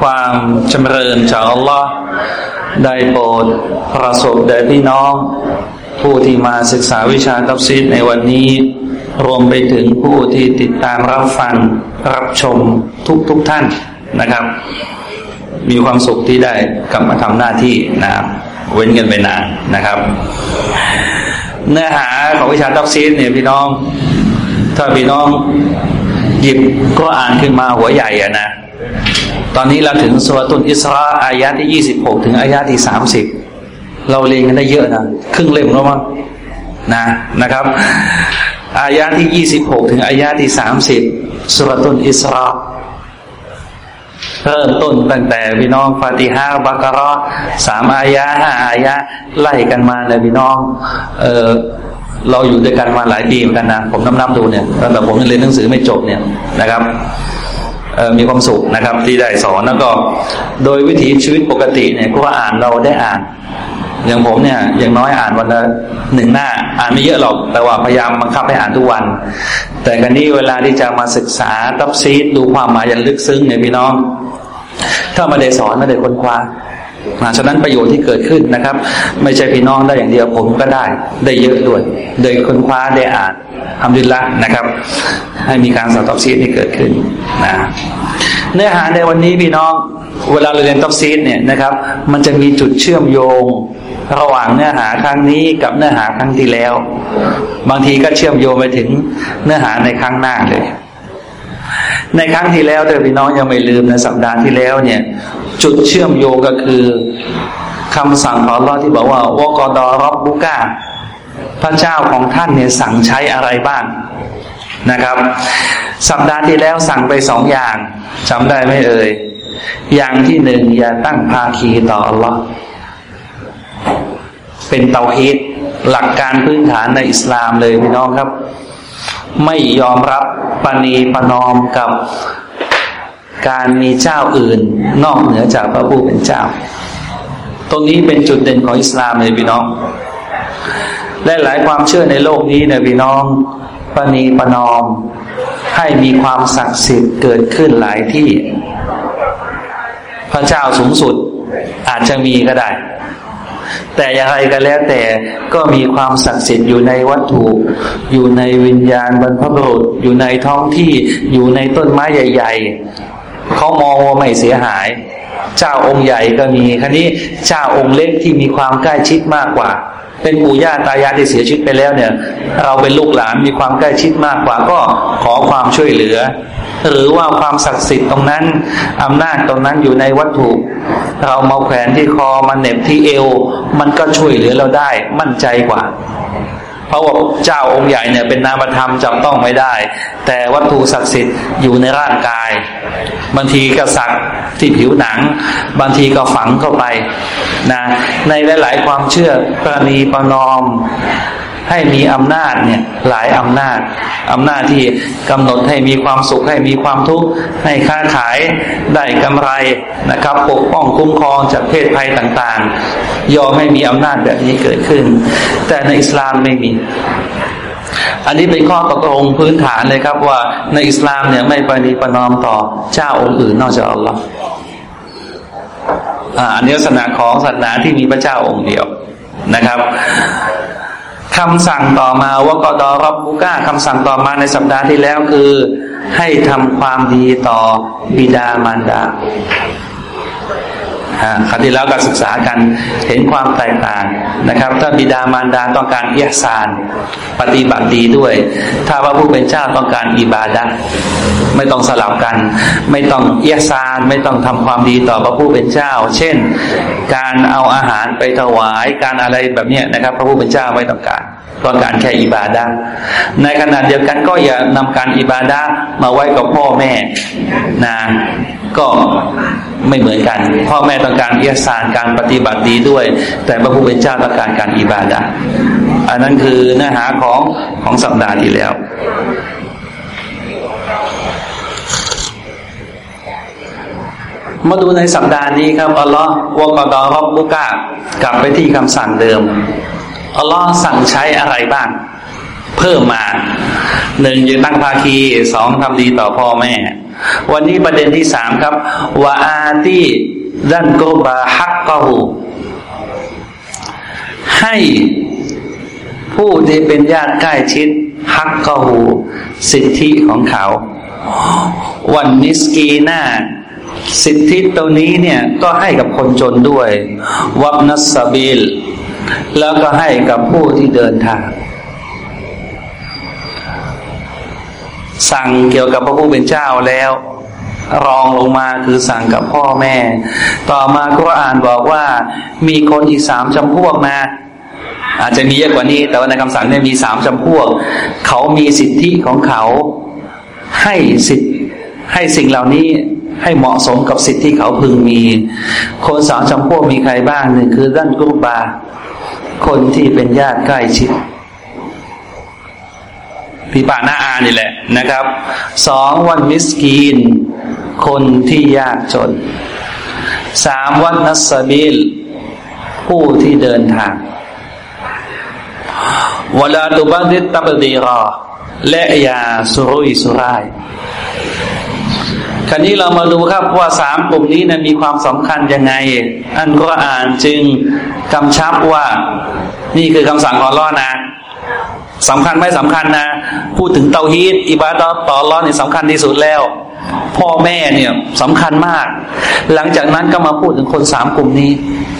ความจำเริญจากอัลลอฮ์ได้โปรดประสบแด่พี่น้อง ผู้ที่มาศึกษาวิชาตัฟซีดในวันนี้ รวมไปถึงผู้ที่ติดตามรับฟังรับชมทุกทุกท่านนะครับ มีความสุขที่ได้กลับมาทำหน้าที่นะครับเว้นกันไปนานนะครับ เนื้อหาของวิชาตัฟซีรเนี่ยพี่น้อง ถ้าพี่น้องหยิบกุรอานขึ้นมาหัวใหญ่อะนะ ตอนนี้เราถึงซูเราะตุลอิสรออฺอายะที่ยี่สิบหกถึงอายะที่สามสิบเราเรียนกันได้เยอะนะครึ่งเล่มแล้วมั้งนะนะครับ อายะที่ยี่สิบหกถึงอายะที่สามสิบซูเราะตุลอิสรออฺเริ่มต้นตั้งแต่พี่น้องฟาติฮาบักรอสามอายะห้าอายะไล่กันมาเลยพี่น้อง เออเราอยู่ด้วยกันมาหลายปีเหมือนกันนะผมนับๆดูเนี่ยตั้งแต่ผมเรียนหนังสือไม่จบเนี่ยนะครับ มีความสุขนะครับ ที่ได้สอนแล้วก็ โดยวิถีชีวิตปกติเนี่ยก็อ่านเราได้อ่าน อย่างผมเนี่ยอย่างน้อยอ่านวันละหนึ่งหน้า อ่านไม่เยอะหรอกแต่ว่าพยายามบังคับให้อ่านทุกวัน แต่กันนี้เวลาที่จะมาศึกษาตับซีดดูความหมายอย่างลึกซึ้งเนี่ยพี่น้อง ถ้ามาได้สอนไม่ได้ค้นคว้า ฉะนั้นประโยชน์ที่เกิดขึ้นนะครับ ไม่ใช่พี่น้องได้อย่างเดียวผมก็ได้ได้เยอะด้วยโดยค้นคว้าได้อ่านทำดีละนะครับ ให้มีการสอนตับซีดที่เกิดขึ้นนะเนื้อหาในวันนี้พี่น้องเวลาเราเรียนตับซีดเนี่ยนะครับ มันจะมีจุดเชื่อมโยงระหว่างเนื้อหาครั้งนี้กับเนื้อหาครั้งที่แล้ว บางทีก็เชื่อมโยงไปถึงเนื้อหาในครั้งหน้าเลยในครั้งที่แล้วแต่พี่น้องยังไม่ลืมในสัปดาห์ที่แล้วเนี่ย จุดเชื่อมโยงก็คือคำสั่งของเราที่บอกว่าวกดอรับบุกาพระเจ้าของท่านเนี่ยสั่งใช้อะไรบ้างนะครับ สัปดาห์ที่แล้วสั่งไปสองอย่างจำได้ไหมเอ่ยอย่างที่หนึ่งอย่าตั้งภาคีต่ออัลลอฮ์เป็นเตาฮีดหลักการพื้นฐานในอิสลามเลยพี่น้องครับ ไม่ยอมรับปณีปนอมกับ การมีเจ้าอื่นนอกเหนือจากพระผู้เป็นเจ้า ตรงนี้เป็นจุดเด่นของอิสลามเลยพี่น้องและหลายความเชื่อในโลกนี้เนี่ยพี่น้องปณีปนอม ให้มีความศักดิ์สิทธิ์เกิดขึ้นหลายที่ พระเจ้าสูงสุดอาจจะมีก็ได้ แต่อย่างไรก็แล้วแต่ก็มีความศักดิ์สิทธิ์อยู่ในวัตถุ อยู่ในวิญญาณบรรพบุรุษอยู่ในท้องที่อยู่ในต้นไม้ใหญ่ๆ เขามองว่าไม่เสียหาย เจ้าองค์ใหญ่ก็มีคันนี้เจ้าองค์เล็กที่มีความใกล้ชิดมากกว่า เป็นปู่ย่าตายายที่เสียชีวิตไปแล้วเนี่ย เราเป็นลูกหลานมีความใกล้ชิดมากกว่าก็ขอความช่วยเหลือ หรือว่าความศักดิ์สิทธิ์ตรงนั้นอำนาจตรงนั้นอยู่ในวัตถุ เรามาแขวนที่คอมาเหน็บที่เอว มันก็ช่วยเหลือเราได้มั่นใจกว่าเพราะว่าเจ้าองค์ใหญ่เนี่ยเป็นนามธรรมจับต้องไม่ได้ แต่วัตถุศักดิ์สิทธิ์อยู่ในร่างกาย บางทีก็สักที่ผิวหนัง บางทีก็ฝังเข้าไปนะในหลาย ๆ ความเชื่อประนีประนอมให้มีอำนาจเนี่ยหลายอำนาจอำนาจที่กำหนดให้มีความสุขให้มีความทุกข์ให้ค้าขายได้กำไรนะครับ ปกป้องคุ้มครองจากเพศภัยต่าง ๆ ยอมให้มีอำนาจแบบนี้เกิดขึ้น แต่ในอิสลามไม่มี อันนี้เป็นข้อตกลงพื้นฐานเลยครับว่าในอิสลามเนี่ยไม่ปณีประนอมต่อเจ้าองค์อื่นนอกจากอัลลอฮ์อันนี้ลักษณะของศาสนาที่มีพระเจ้าองค์เดียวนะครับคำสั่งต่อมาว่ากอดอรับบุก้าคำสั่งต่อมาในสัปดาห์ที่แล้วคือ ให้ทำความดีต่อบิดามารดา ครั้งที่แล้วก็ศึกษากันเห็นความแตกต่างนะครับ ถ้าบิดามารดาต้องการเอียซานปฏิบัติดีด้วย ถ้าพระผู้เป็นเจ้าต้องการอิบาดะไม่ต้องสลับกัน ไม่ต้องเอียซานไม่ต้องทำความดีต่อพระผู้เป็นเจ้า เช่น การเอาอาหารไปถวายการอะไรแบบนี้นะครับ พระผู้เป็นเจ้าไม่ต้องการต้องการแค่อิบาดาในขณะเดียวกันก็อย่านำการอิบาดามาไว้กับพ่อแม่นะก็ไม่เหมือนกันพ่อแม่ต้องการเอียสานการปฏิบัติดีด้วย แต่พระผู้เป็นเจ้าต้องการการอิบาดาอันนั้นคือเนื้อหาของของสัปดาห์ที่แล้วมาดูในสัปดาห์นี้ครับอัลลอฮ์วกดอรบบุกากลับไปที่คำสั่งเดิมอัลลอฮ์สั่งใช้อะไรบ้าง เพิ่มมาหนึ่งยืนตั้งภาคีสองทำดีต่อพ่อแม่ วันนี้ประเด็นที่สามครับวาอาตีดันโกบาฮักกหูให้ผู้ที่เป็นญาติใกล้ชิดฮักกหูสิทธิของเขา วันนิสกีนาสิทธิตรงนี้เนี่ยก็ให้กับคนจนด้วย วับนัสบิล แล้วก็ให้กับผู้ที่เดินทาง สั่งเกี่ยวกับพระผู้เป็นเจ้าแล้ว รองลงมาคือสั่งกับพ่อแม่ ต่อมาก็อ่านบอกว่า มีคนอีกสามจำพวกนะอาจจะมีเยอะกว่านี้ แต่ว่าในคำสั่งเนี่ยมีสามจำพวก เขามีสิทธิของเขา ให้สิทธิให้สิ่งเหล่านี้ให้เหมาะสมกับสิทธิที่เขาพึงมี คนสามจำพวกมีใครบ้างหนึ่งคือด้านกุบา คนที่เป็นญาติใกล้ชิด พี่ปาหน้าอานี่แหละนะครับสองวันมิสกีน คนที่ยากจนสามวันนัสบิล ผู้ที่เดินทางวลาตุบัดิตตับดีรอ และยาสุรุยสุรายคราวนี้เรามาดูครับว่าสามกลุ่มนี้นะมีความสำคัญยังไง อันก็อ่านจึงกำชับว่า นี่คือคำสั่งของล้อนะ สำคัญไม่สำคัญนะ พูดถึงเตาฮีตอิบาดต่อล้อนนี่สำคัญที่สุดแล้ว พ่อแม่เนี่ยสำคัญมาก หลังจากนั้นก็มาพูดถึงคนสามกลุ่มนี้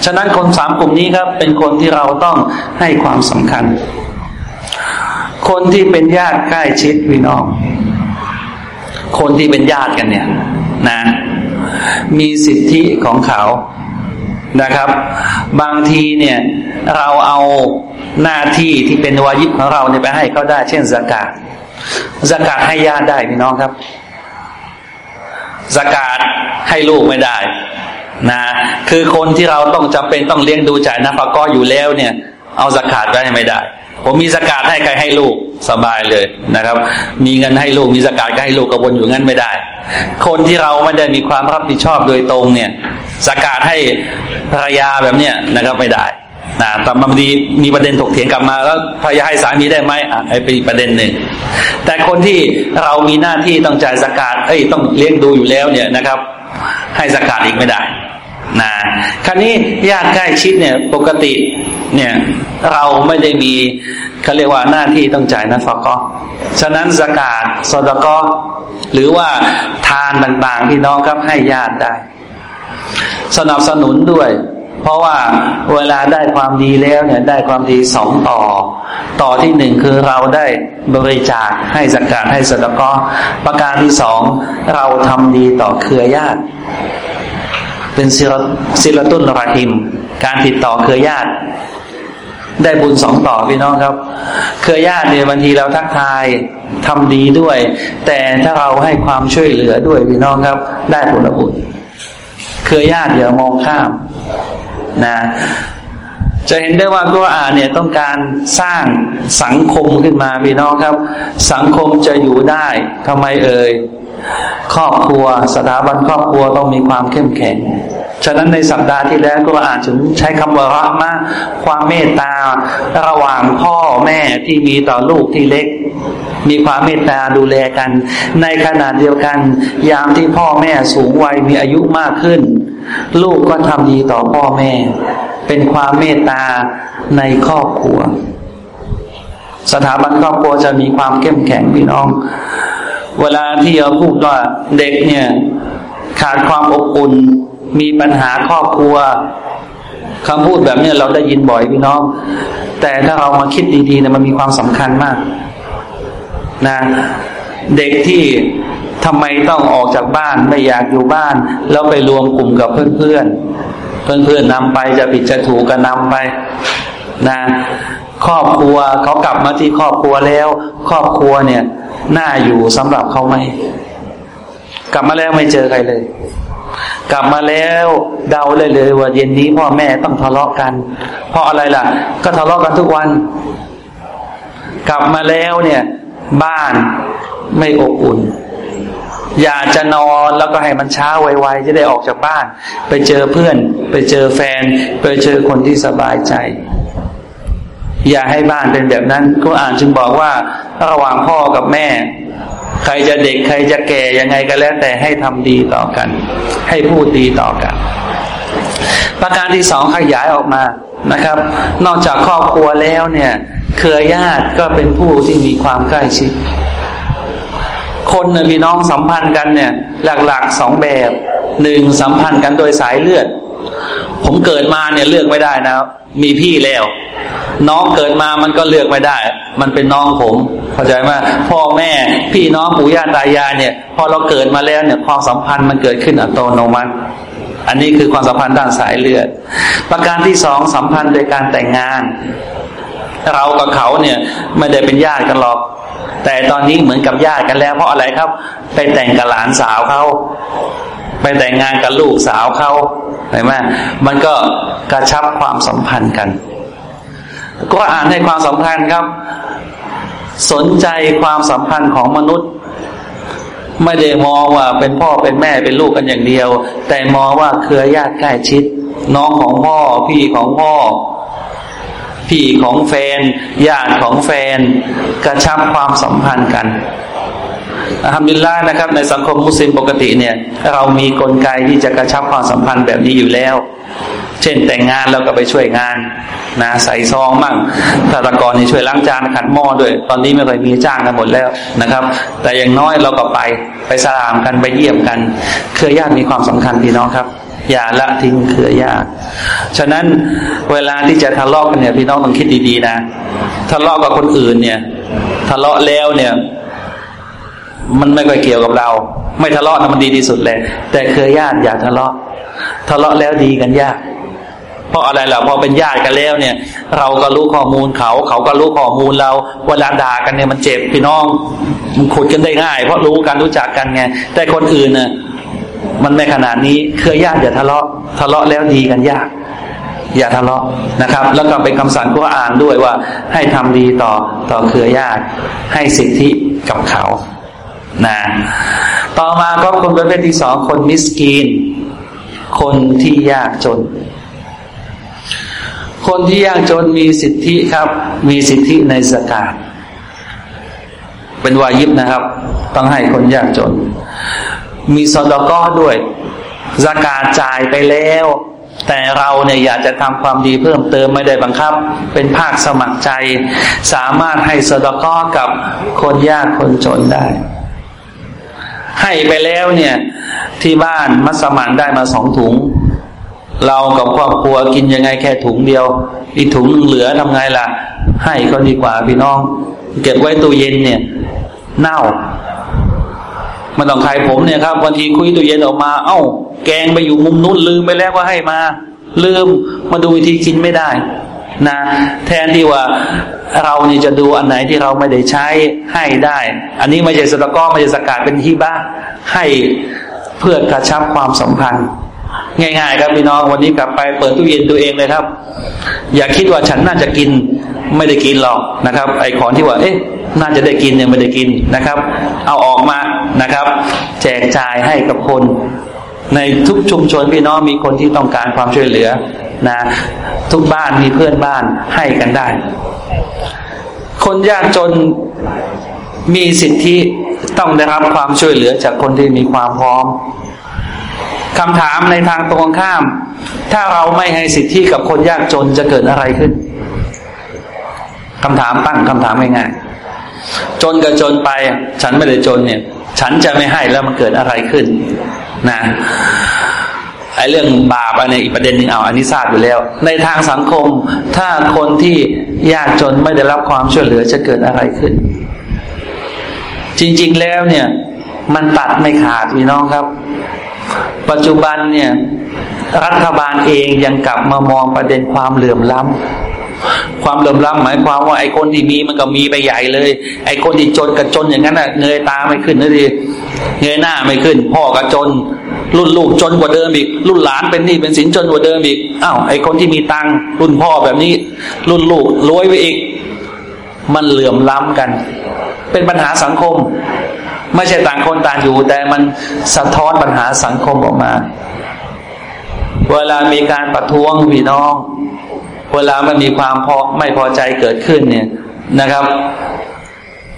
ฉะนั้นคนสามกลุ่มนี้ครับเป็นคนที่เราต้องให้ความสำคัญ คนที่เป็นญาติใกล้ชิดพี่น้อง คนที่เป็นญาติกันเนี่ยนะ มีสิทธิของเขานะครับ บางทีเนี่ยเราเอา หน้าที่ที่เป็นวายิบของเราเนี่ยไปให้เขาได้ เช่นสกาดสกาดให้ญาติได้พี่น้องครับสกาดให้ลูกไม่ได้ นะ คือคนที่เราต้องจำเป็นต้องเลี้ยงดูจ่ายนะปะก็อยู่แล้วเนี่ย เอาสกาดไว้ไม่ได้ ผมมีสกาดให้ใครให้ลูกสบายเลยนะครับ มีเงินให้ลูกมีสกาดก็ให้ลูกกระวนอยู่งั้นไม่ได้ คนที่เราไม่ได้มีความรับผิดชอบโดยตรงเนี่ยสกาดให้ภรรยาแบบเนี้ยนะครับไม่ได้ นะแต่บางทีมีประเด็นถกเถียงกลับมา แล้วภรรยาให้สามีได้ไหมอะเป็นประเด็นหนึ่ง แต่คนที่เรามีหน้าที่ต้องจ่ายสกาดเอ้ยต้องเลี้ยงดูอยู่แล้วเนี่ยนะครับ ให้สกาดอีกไม่ได้นะคราวนี้ญาติใกล้ชิดเนี่ยปกติเนี่ยเราไม่ได้มีเขาเรียกว่าหน้าที่ต้องจ่ายนะฟก็ฉะนั้นสกาดสดก็หรือว่าทานต่างๆที่น้องครับให้ญาติได้ สนับสนุนด้วย เพราะว่าเวลาได้ความดีแล้วเนี่ยได้ความดีสองต่อ ต่อที่หนึ่งคือเราได้บริจาคให้สักกาดให้สดก็ประการที่สองเราทำดีต่อเครือญาติ เป็นศิลตุนราหิม การติดต่อเครือญาติ ได้บุญสองต่อพี่น้องครับ เครือญาติเนี่ยบางทีเราทักทายทำดีด้วย แต่ถ้าเราให้ความช่วยเหลือด้วยพี่น้องครับ ได้ผลบุญเครือญาติอย่ามองข้าม นะจะเห็นได้ว่าก็อ่านเนี่ยต้องการสร้างสังคมขึ้นมาพี่น้องครับ สังคมจะอยู่ได้ทำไมเอ่ยครอบครัวสถาบันครอบครัวต้องมีความเข้มแข็ง ฉะนั้นในสัปดาห์ที่แล้วก็อ่านถึงใช้คำว่ารักมาความเมตตา ระหว่างพ่อแม่ที่มีต่อลูกที่เล็ก มีความเมตตาดูแลกัน ในขณะเดียวกัน ยามที่พ่อแม่สูงวัยมีอายุมากขึ้น ลูกก็ทำดีต่อพ่อแม่ เป็นความเมตตาในครอบครัว สถาบันครอบครัวจะมีความเข้มแข็งพี่น้อง เวลาที่เราพูดว่าเด็กเนี่ย ขาดความอบอุ่นมีปัญหาครอบครัวคำพูดแบบนี้เราได้ยินบ่อยพี่น้อง แต่ถ้าเรามาคิดดีๆเนี่ยมันมีความสำคัญมาก นะเด็กที่ทำไมต้องออกจากบ้านไม่อยากอยู่บ้าน แล้วไปรวมกลุ่มกับเพื่อนๆ เพื่อนๆนำไปจะผิดจะถูกก็นำไปนะครอบครัวเขากลับมาที่ครอบครัวแล้ว ครอบครัวเนี่ยน่าอยู่สำหรับเขาไหมกลับมาแล้วไม่เจอใครเลย กลับมาแล้วเดาเลยเลย ว่าเย็นนี้พ่อแม่ต้องทะเลาะกัน เพราะอะไรล่ะ ก็ทะเลาะกันทุกวัน กลับมาแล้วเนี่ย บ้านไม่อบอุ่น อยากจะนอนแล้วก็ให้มันเช้าไวๆจะได้ออกจากบ้าน ไปเจอเพื่อน ไปเจอแฟน ไปเจอคนที่สบายใจ อย่าให้บ้านเป็นแบบนั้นก็อ่านจึงบอกว่าระหว่างพ่อกับแม่ ใครจะเด็กใครจะแก่ยังไงก็แล้ว แต่ให้ทำดีต่อกัน ให้พูดดีต่อกัน ประการที่สองขยายออกมานะครับ นอกจากครอบครัวแล้วเนี่ย เครือญาติก็เป็นผู้ที่มีความใกล้ชิด คนเนี่ยพี่น้องสัมพันธ์กันเนี่ย หลักๆสองแบบหนึ่งสัมพันธ์กันโดยสายเลือด ผมเกิดมาเนี่ยเลือกไม่ได้นะมีพี่แล้ว น้องเกิดมามันก็เลือกไม่ได้ มันเป็นน้องผมเข้าใจไหมพ่อแม่พี่น้องปู่ย่าตายายเนี่ยพอเราเกิดมาแล้วเนี่ยความสัมพันธ์มันเกิดขึ้นอัตโนมัติ อันนี้คือความสัมพันธ์ด้านสายเลือด ประการที่สองสัมพันธ์โดยการแต่งงาน เรากับเขาเนี่ยไม่ได้เป็นญาติกันหรอก แต่ตอนนี้เหมือนกับญาติกันแล้ว เพราะอะไรครับ ไปแต่งกับหลานสาวเขาไปแต่งงานกับลูกสาวเขาเห็นไหมมันก็กระชับความสัมพันธ์กัน ก็อ่านให้ความสัมพันธ์ครับ สนใจความสัมพันธ์ของมนุษย์ ไม่ได้มองว่าเป็นพ่อเป็นแม่เป็นลูกกันอย่างเดียว แต่มองว่าเครือญาติใกล้ชิด น้องของพ่อพี่ของพ่อ พี่ของแฟนญาติของแฟนกระชับความสัมพันธ์กันทำดินล่านะครับ ในสังคมมุสลิมปกติเนี่ย เรามีกลไกที่จะกระชับความสัมพันธ์แบบนี้อยู่แล้ว เช่นแต่งงานแล้วก็ไปช่วยงานนะใส่ซองมั่งถ้าตะกอนนี่ช่วยล้างจานขัดหม้อด้วย ตอนนี้ไม่ค่อยมีจ้างกันหมดแล้วนะครับ แต่อย่างน้อยเราก็ไปไปสลามกันไปเยี่ยมกัน เครือญาติมีความสำคัญพี่น้องครับ อย่าละทิ้งเครือญาติฉะนั้นเวลาที่จะทะเลาะกันเนี่ยพี่น้องต้องคิดดีๆนะทะเลาะกับคนอื่นเนี่ย ทะเลาะแล้วเนี่ย มันไม่ค่อยเกี่ยวกับเรา ไม่ทะเลาะนะมันดีที่สุดเลย แต่เคยญาติอย่าทะเลาะ ทะเลาะแล้วดีกันยากเพราะอะไรล่ะพอเป็นญาติกันแล้วเนี่ย เราก็รู้ข้อมูลเขา เขาก็รู้ข้อมูลเราเวลาด่ากันเนี่ยมันเจ็บพี่น้องมันขุดกันได้ง่าย เพราะรู้กันรู้จักกันไงแต่คนอื่นเนี่ย มันไม่ขนาดนี้เคยญาติอย่าทะเลาะทะเลาะแล้วดีกันยาก อย่าทะเลาะนะครับ แล้วก็เป็นคำสั่งก็อ่านด้วยว่า ให้ทำดีต่อต่อเครือญาติ ให้สิทธิกับเขานะต่อมาก็คนประเภทที่สองคนมิสกีน คนที่ยากจน คนที่ยากจนมีสิทธิครับ มีสิทธิในสกาดเป็นวายิบนะครับ ต้องให้คนยากจน มีสดก้อด้วยสกาดจ่ายไปแล้ว แต่เราเนี่ยอยากจะทำความดีเพิ่มเติมไม่ได้บังคับ เป็นภาคสมัครใจ สามารถให้สดก้อกับคนยากคนจนได้ ให้ไปแล้วเนี่ย ที่บ้านมัสมันได้มาสองถุง เรากับครอบครัวกินยังไงแค่ถุงเดียว อีกถุงเหลือทำไงล่ะ ให้ก็ดีกว่าพี่น้อง เก็บไว้ตู้เย็นเนี่ย เน่า มันต้องใครผมเนี่ยครับวันทีคุยตู้เย็นออกมา เอ้า แกงไปอยู่มุมนู้นลืมไปแล้วว่าให้มา ลืมมาดูวิธีกินไม่ได้ นะ แทนที่ว่าเรานี่จะดูอันไหนที่เราไม่ได้ใช้ให้ได้ อันนี้ไม่ใช่สตก้อไม่ใช่สกัดเป็นที่บ้าให้เพื่อกระชับความสัมพันธ์ง่ายๆครับพี่น้องวันนี้กลับไปเปิดตู้เย็นตัวเองเลยครับ อย่าคิดว่าฉันน่าจะกินไม่ได้กินหรอกนะครับ ไอ้ของที่ว่าเอ๊ะน่าจะได้กินเนี่ยไม่ได้กินนะครับ เอาออกมา นะครับ แจกจ่ายให้กับคน ในทุกชุมชนพี่น้องมีคนที่ต้องการความช่วยเหลือนะ ทุกบ้านมีเพื่อนบ้านให้กันได้ คนยากจนมีสิทธิต้องได้รับความช่วยเหลือจากคนที่มีความพร้อมคำถามในทางตรงข้าม ถ้าเราไม่ให้สิทธิกับคนยากจนจะเกิดอะไรขึ้นคำถามตั้งคำถามง่ายๆ จนกับจนไปฉันไม่ได้จนเนี่ย ฉันจะไม่ให้แล้วมันเกิดอะไรขึ้น นะไอ้เรื่องบาปอันนี้อีกประเด็นหนึ่งเอาอันนี้ทราบอยู่แล้ว ในทางสังคม ถ้าคนที่ยากจนไม่ได้รับความช่วยเหลือจะเกิดอะไรขึ้น จริง ๆแล้วเนี่ย มันตัดไม่ขาดพี่น้องครับ ปัจจุบันเนี่ยรัฐบาลเองยังกลับมามองประเด็นความเหลื่อมล้ำความเหลื่อมล้ำหมายความว่าไอ้คนที่มีมันก็มีไปใหญ่เลย ไอ้คนที่จนกับจนอย่างนั้นอะเงยตาไม่ขึ้นนะดิเงยหน้าไม่ขึ้น พ่อก็จน รุ่นลูกจนกว่าเดิมอีก รุ่นหลานเป็นหนี้เป็นสินจนกว่าเดิมอีกอ้าวไอ้คนที่มีตังรุ่นพ่อแบบนี้ รุ่นลูกรวยไปอีก มันเหลื่อมล้ำกัน เป็นปัญหาสังคม ไม่ใช่ต่างคนต่างอยู่ แต่มันสะท้อนปัญหาสังคมออกมา เวลามีการประท้วงพี่น้อง เวลามันมีความพอไม่พอใจเกิดขึ้นเนี่ยนะครับ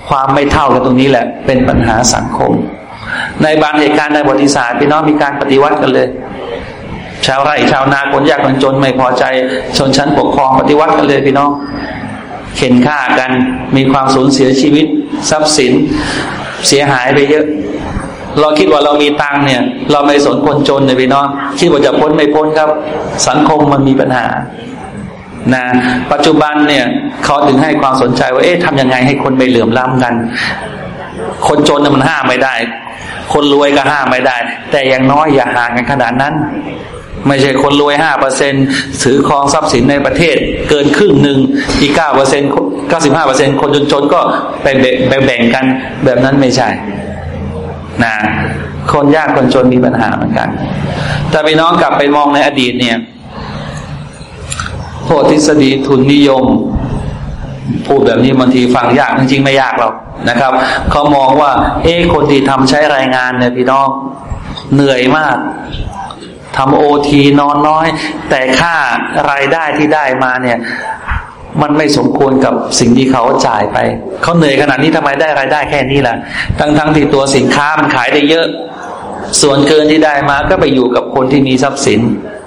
ความไม่เท่ากันตรงนี้แหละ เป็นปัญหาสังคม ในบางเหตุการณ์ในประวัติศาสตร์พี่น้องมีการปฏิวัติกันเลย ชาวไร่ชาวนาคนยากคนจนไม่พอใจชนชั้นปกครองปฏิวัติกันเลยพี่น้องเข็นฆ่ากันมีความสูญเสียชีวิต ทรัพย์สิน เสียหายไปเยอะ เราคิดว่าเรามีตังเนี่ย เราไม่สนคนจนเลยพี่น้องคิดว่าจะพ้นไม่พ้นครับ สังคมมันมีปัญหานะปัจจุบันเนี่ยเขาถึงให้ความสนใจว่าเอ๊ะทำยังไงให้คนไม่เหลื่อมล้ำกัน คนจนมันห้ามไม่ได้ คนรวยก็ห้ามไม่ได้ แต่อย่างน้อยอย่าห่างกันขนาดนั้น ไม่ใช่คนรวยห้าเปอร์เซ็นถือครองทรัพย์สินในประเทศเกินครึ่งหนึ่งอีกเก้าเปอร์เซ็นเก้าสิบห้าเปอร์เซ็นคนจนๆก็ไปแบ่งกันแบบนั้นไม่ใช่นะคนยากคนจนมีปัญหาเหมือนกัน แต่พี่น้องกลับไปมองในอดีตเนี่ยพวกทฤษฎีทุนนิยม พูดแบบนี้บางทีฟังยากจริงๆไม่ยากหรอกนะครับเขามองว่า เอ๊คนที่ทำใช้รายงานเนี่ยพี่น้องเหนื่อยมาก ทำโอทีนอนน้อย แต่ค่ารายได้ที่ได้มาเนี่ย มันไม่สมควรกับสิ่งที่เขาจ่ายไป เขาเหนื่อยขนาดนี้ทำไมได้รายได้แค่นี้ล่ะ ทั้งทั้งที่ตัวสินค้ามันขายได้เยอะ ส่วนเกินที่ได้มาก็ไปอยู่กับคนที่มีทรัพย์สิน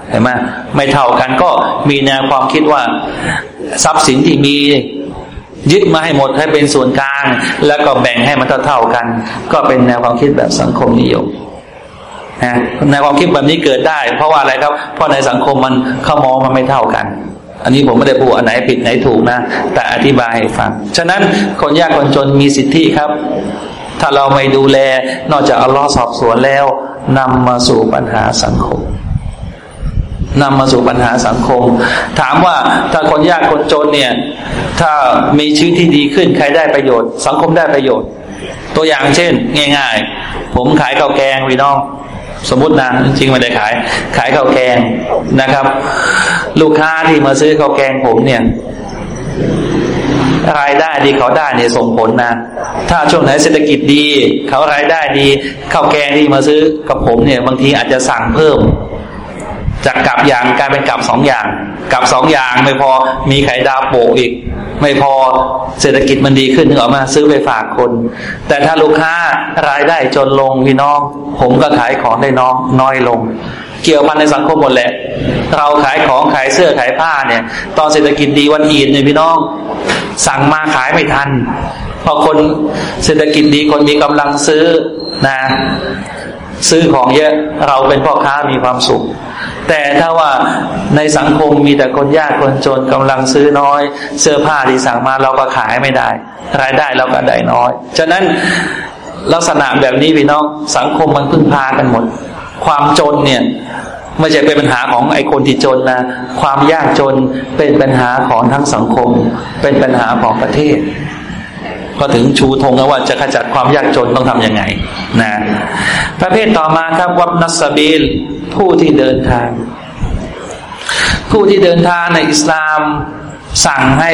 เห็นไหมไม่เท่ากันก็มีแนวความคิดว่าทรัพย์สินที่มียึดมาให้หมดให้เป็นส่วนกลาง แล้วก็แบ่งให้มันเท่าๆกัน ก็เป็นแนวความคิดแบบสังคมนิยม นะในความคิดแบบนี้เกิดได้ เพราะว่าอะไรครับ เพราะในสังคมมันเขามองมันไม่เท่ากัน อันนี้ผมไม่ได้พูดอันไหนผิดไหนถูกนะ แต่อธิบายให้ฟัง ฉะนั้นคนยากคนจนมีสิทธิครับ ถ้าเราไม่ดูแล นอกจากอัลลอฮ์สอบสวนแล้วนำมาสู่ปัญหาสังคมนำมาสู่ปัญหาสังคม ถามว่าถ้าคนยากคนจนเนี่ย ถ้ามีชีวิตที่ดีขึ้นใครได้ประโยชน์ สังคมได้ประโยชน์ ตัวอย่างเช่น ง่าย ๆ ผมขายข้าวแกงพี่น้อง สมมตินะจริงไม่ได้ขาย ขายข้าวแกงนะครับ ลูกค้าที่มาซื้อข้าวแกงผมเนี่ยรายได้ดีเขาได้เนี่ยส่งผลนะ ถ้าช่วงไหนเศรษฐกิจดี เขารายได้ดีข้าวแกงที่มาซื้อกับผมเนี่ย บางทีอาจจะสั่งเพิ่ม จากกับอย่างกลายเป็นกับสองอย่างกับสองอย่างไม่พอมีไข่ดาวโปกอีก ไม่พอเศรษฐกิจมันดีขึ้นถึงออกมาซื้อไปฝากคน แต่ถ้าลูกค้ารายได้จนลงพี่น้อง ผมก็ขายของได้น้องน้อยลง เกี่ยวพันในสังคมหมดแหละ เราขายของขายเสื้อขายผ้าเนี่ย ตอนเศรษฐกิจดีวันอีดเนี่ยพี่น้อง สั่งมาขายไม่ทันพอคนเศรษฐกิจดีคนมีกำลังซื้อนะ ซื้อของเยอะเราเป็นพ่อค้ามีความสุข แต่ถ้าว่าในสังคมมีแต่คนยากคนจนกำลังซื้อน้อย เสื้อผ้าที่สั่งมาเราก็ขายไม่ได้ รายได้เราก็ได้น้อย ฉะนั้นลักษณะแบบนี้พี่น้องสังคมมันพึ่งพากันหมด ความจนเนี่ยไม่ใช่เป็นปัญหาของไอ้คนที่จนนะความยากจนเป็นปัญหาของทั้งสังคม เป็นปัญหาของประเทศ ก็ถึงชูธงว่าจะขจัดความยากจนต้องทํำยังไงนะประเภทต่อมาครับวับนัสบีลผู้ที่เดินทาง ผู้ที่เดินทางในอิสลามสั่งให้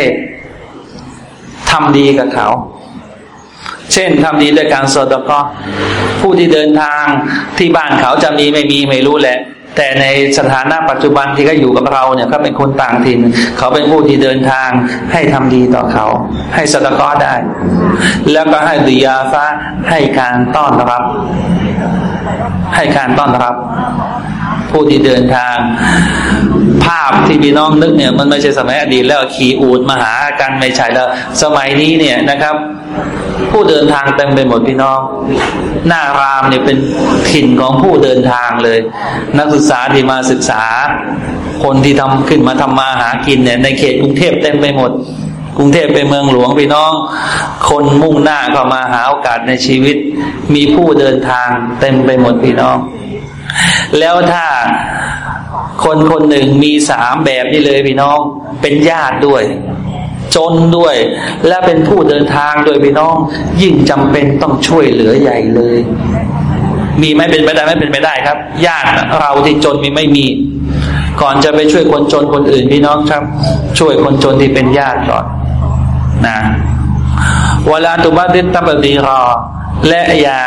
ทำดีกับเขา เช่นทำดีด้วยการสดก็ผู้ที่เดินทางที่บ้านเขาจะมีไม่มีไม่รู้แหละ แต่ในสถานะปัจจุบันที่เขาอยู่กับเราเนี่ยเขาเป็นคนต่างถิ่น เขาเป็นผู้ที่เดินทางให้ทำดีต่อเขา ให้สดก็ได้ แล้วก็ให้ดิยาฟ้าให้การต้อนรับ ให้การต้อนรับ ผู้ที่เดินทาง ภาพที่พี่น้องนึกเนี่ย มันไม่ใช่สมัยอดีตแล้วขี่อูดมาหากันไม่ใช่แล้ว สมัยนี้เนี่ยนะครับ ผู้เดินทางเต็มไปหมดพี่น้อง หน้ารามเนี่ยเป็นถิ่นของผู้เดินทางเลย นักศึกษาที่มาศึกษา คนที่ทำขึ้นมาทำมาหากินเนี่ยในเขตกรุงเทพเต็มไปหมด กรุงเทพเป็นเมืองหลวงพี่น้อง คนมุ่งหน้าเข้ามาหาโอกาสในชีวิต มีผู้เดินทางเต็มไปหมดพี่น้อง แล้วถ้าคนคนหนึ่งมีสามแบบนี้เลยพี่น้อง เป็นญาติด้วย จนด้วย และเป็นผู้เดินทางโดยพี่น้อง ยิ่งจำเป็นต้องช่วยเหลือใหญ่เลย มีไหมเป็นไปได้ไม่เป็นไปได้ครับญาติเราที่จนมีไม่มี ก่อนจะไปช่วยคนจนคนอื่นพี่น้องครับ ช่วยคนจนที่เป็นญาติก่อนนะเวลาตุบัติตับดีรอ และยา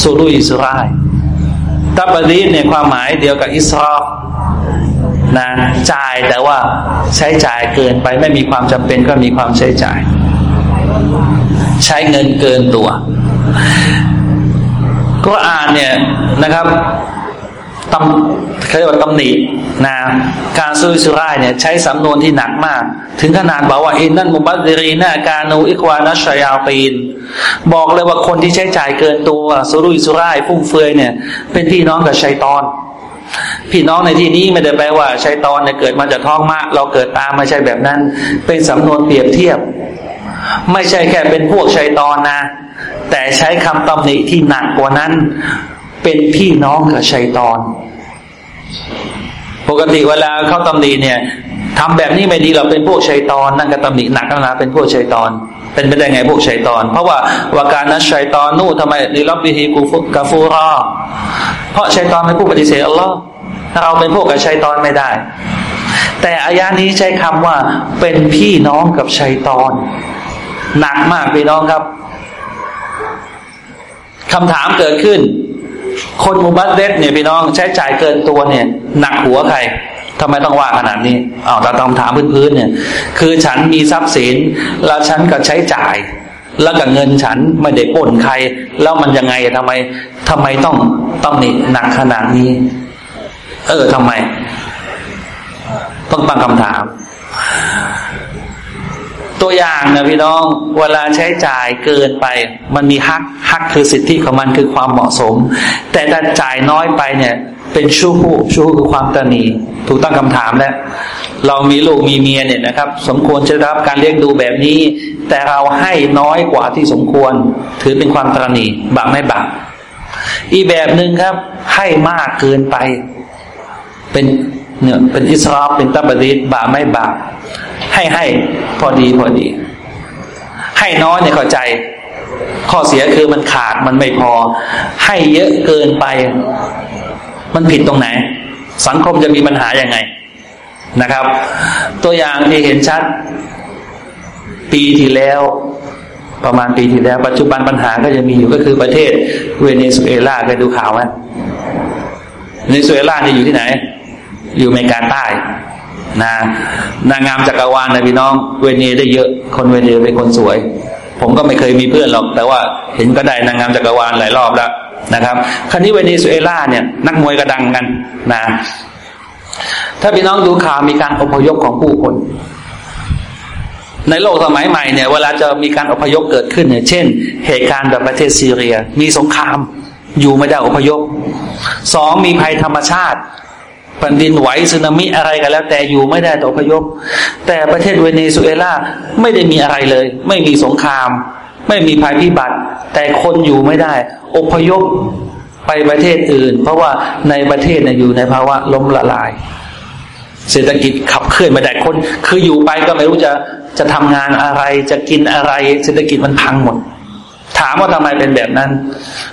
สุรุยสุรายตับดีเนี่ยความหมายเดียวกับอิสรา นะจ่ายแต่ว่าใช้จ่ายเกินไปไม่มีความจำเป็นก็มีความใช้จ่าย ใช้เงินเกินตัว ก็อ่านเนี่ยนะครับตำเขาเรียกว่าตำหนินะการซุยสุร่ายเนี่ยใช้สำนวนที่หนักมาก ถึงขนาดบอกว่าอินนั่นมุบัติรีนาการนูอิควานัชยาปีน บอกเลยว่าคนที่ใช้จ่ายเกินตัวสุรุยสุร่ายฟุ่มเฟือยเนี่ย เป็นพี่น้องกับชัยตอน พี่น้องในที่นี้ไม่ได้แปลว่าชัยตอนเนี่ยเกิดมาจากท้องมะเราเกิดตามไม่ใช่แบบนั้น เป็นสำนวนเปรียบเทียบ ไม่ใช่แค่เป็นพวกชัยตอนนะ แต่ใช้คำตำหนิที่หนักกว่านั้น เป็นพี่น้องกับชัยตอน ปกติเวลาเขาตำหนิเนี่ยทำแบบนี้ไม่ดีเราเป็นพวกชัยตอนนั่นก็ตำหนิหนักนะเป็นพวกชัยตอนเป็นไปได้ไงพวกชัยตอน เพราะว่าวาการนั้นชัยตอนนู่ทำไมในรับบิฮีกูฟุกาฟูรอ เพราะชัยตอนเป็นผู้ปฏิเสธอัลลอฮ์เราเป็นพวกกับชัยตอนไม่ได้ แต่อายานี้ใช้คำว่าเป็นพี่น้องกับชัยตอน หนักมากพี่น้องครับคำถามเกิดขึ้น คนมุบัตเดสเนี่ยพี่น้องใช้จ่ายเกินตัวเนี่ย หนักหัวใครทำไมต้องว่าขนาดนี้อ้าวเราต้องถามพื้นๆเนี่ย คือฉันมีทรัพย์สินแล้วฉันก็ใช้จ่าย แล้วกับเงินฉันไม่ได้ป่นใคร แล้วมันยังไงทำไมทำไมต้องต้องนี่หนักขนาดนี้ เออทำไม ต้องตั้งคำถาม ตัวอย่างนะพี่น้อง เวลาใช้จ่ายเกินไป มันมีฮักฮักคือสิทธิของมันคือความเหมาะสม แต่ถ้าจ่ายน้อยไปเนี่ย เป็นชู้ผู้ชู้คือความตนีถูกตั้งคำถามแล้ว เรามีลูกมีเมียเนี่ยนะครับ สมควรจะรับการเลี้ยงดูแบบนี้ แต่เราให้น้อยกว่าที่สมควร ถือเป็นความตนีบาปไม่บาปอีแบบหนึ่งครับ ให้มากเกินไป เป็นเนี่ยเป็นอิสราฟเป็นตับดีบาปไม่บาปให้ให้พอดีพอดี ให้น้อยเนี่ยเข้าใจ ข้อเสียคือมันขาดมันไม่พอ ให้เยอะเกินไป มันผิดตรงไหน สังคมจะมีปัญหาอย่างไงนะครับ ตัวอย่างที่เห็นชัด ปีที่แล้ว ประมาณปีที่แล้ว ปัจจุบันปัญหาก็จะมีอยู่ก็คือประเทศเวเนซุเอลาเคยดูข่าวไหมเวเนซุเอลานี่อยู่ที่ไหน อยู่อเมริกาใต้นะนางงามจักรวาลนะพี่น้องเวเนได้เยอะ คนเวเนเป็นคนสวย ผมก็ไม่เคยมีเพื่อนหรอก แต่ว่าเห็นก็ได้นางงามจักรวาลหลายรอบแล้ว นะครับคราวนี้เวเนซุเอลาเนี่ยนักมวยกระดังกันนะ ถ้าพี่น้องดูข่าวมีการอพยพของผู้คน ในโลกสมัยใหม่เนี่ย เวลาจะมีการอพยพเกิดขึ้นเนี่ยเช่น เหตุการณ์แบบประเทศซีเรีย มีสงคราม อยู่ไม่ได้อพยพสองมีภัยธรรมชาติแผ่นดินไหวสึนามิอะไรกันแล้ว แต่อยู่ไม่ได้ต่อพยพแต่ประเทศเวเนซุเอลาไม่ได้มีอะไรเลย ไม่มีสงคราม ไม่มีภัยพิบัติ แต่คนอยู่ไม่ได้ อพยพไปประเทศอื่น เพราะว่าในประเทศเนี่ยอยู่ในภาวะล้มละลาย เศรษฐกิจขับเคลื่อนไม่ได้คน คืออยู่ไปก็ไม่รู้จะจะทำงานอะไร จะกินอะไร เศรษฐกิจมันพังหมด ถามว่าทำไมเป็นแบบนั้น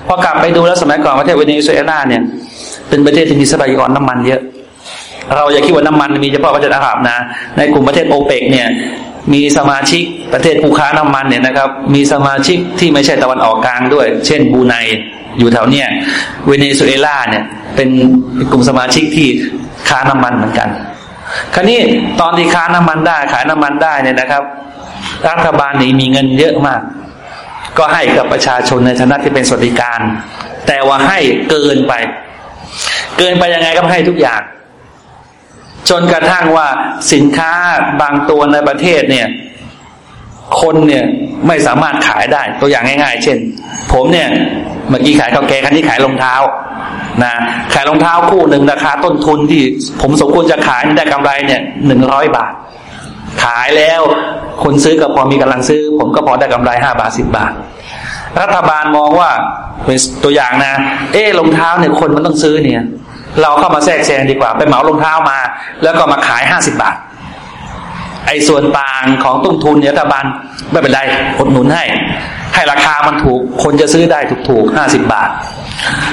พอกลับไปดูแล้วสมัยก่อนประเทศเวเนซุเอลาเนี่ย เป็นประเทศที่มีทรัพยากรน้ำมันเยอะ เราอย่าคิดว่าน้ำมันมีเฉพาะประเทศอาหรับนะ ในกลุ่มประเทศโอเปกเนี่ย มีสมาชิกประเทศผู้ค้าน้ำมันเนี่ยนะครับ มีสมาชิกที่ไม่ใช่ตะวันออกกลางด้วย เช่นบูไนอยู่แถวเนี้ยเวเนซุเอลาเนี่ย เป็นกลุ่มสมาชิกที่ค้าน้ำมันเหมือนกัน คราวนี้ตอนที่ค้าน้ำมันได้ขายน้ำมันได้เนี่ยนะครับ รัฐบาลนี่มีเงินเยอะมาก ก็ให้กับประชาชนในฐานะที่เป็นสวัสดิการ แต่ว่าให้เกินไป เกินไปยังไงก็ให้ทุกอย่าง จนกระทั่งว่าสินค้าบางตัวในประเทศเนี่ย คนเนี่ยไม่สามารถขายได้ตัวอย่างง่าย ๆ เช่น ผมเนี่ยเมื่อกี้ขายข้าวแกงคันนี้ขายรองเท้านะขายรองเท้าคู่หนึ่งราคาต้นทุนที่ผมสมควรจะขายได้กำไรเนี่ยหนึ่งร้อยบาท ขายแล้วคนซื้อก็พอมีกำลังซื้อ ผมก็พอได้กำไรห้าบาทสิบบาท รัฐบาลมองว่าเป็นตัวอย่างนะ เออรองเท้าเนี่ยคนมันต้องซื้อเนี่ย เราเข้ามาแทรกแซงดีกว่า ไปเหมารองเท้ามา แล้วก็มาขายห้าสิบบาท ไอ้ส่วนต่างของต้นทุนรัฐบาลไม่เป็นไรอดหนุนให้ ให้ราคามันถูก คนจะซื้อได้ถูกๆห้าสิบบาท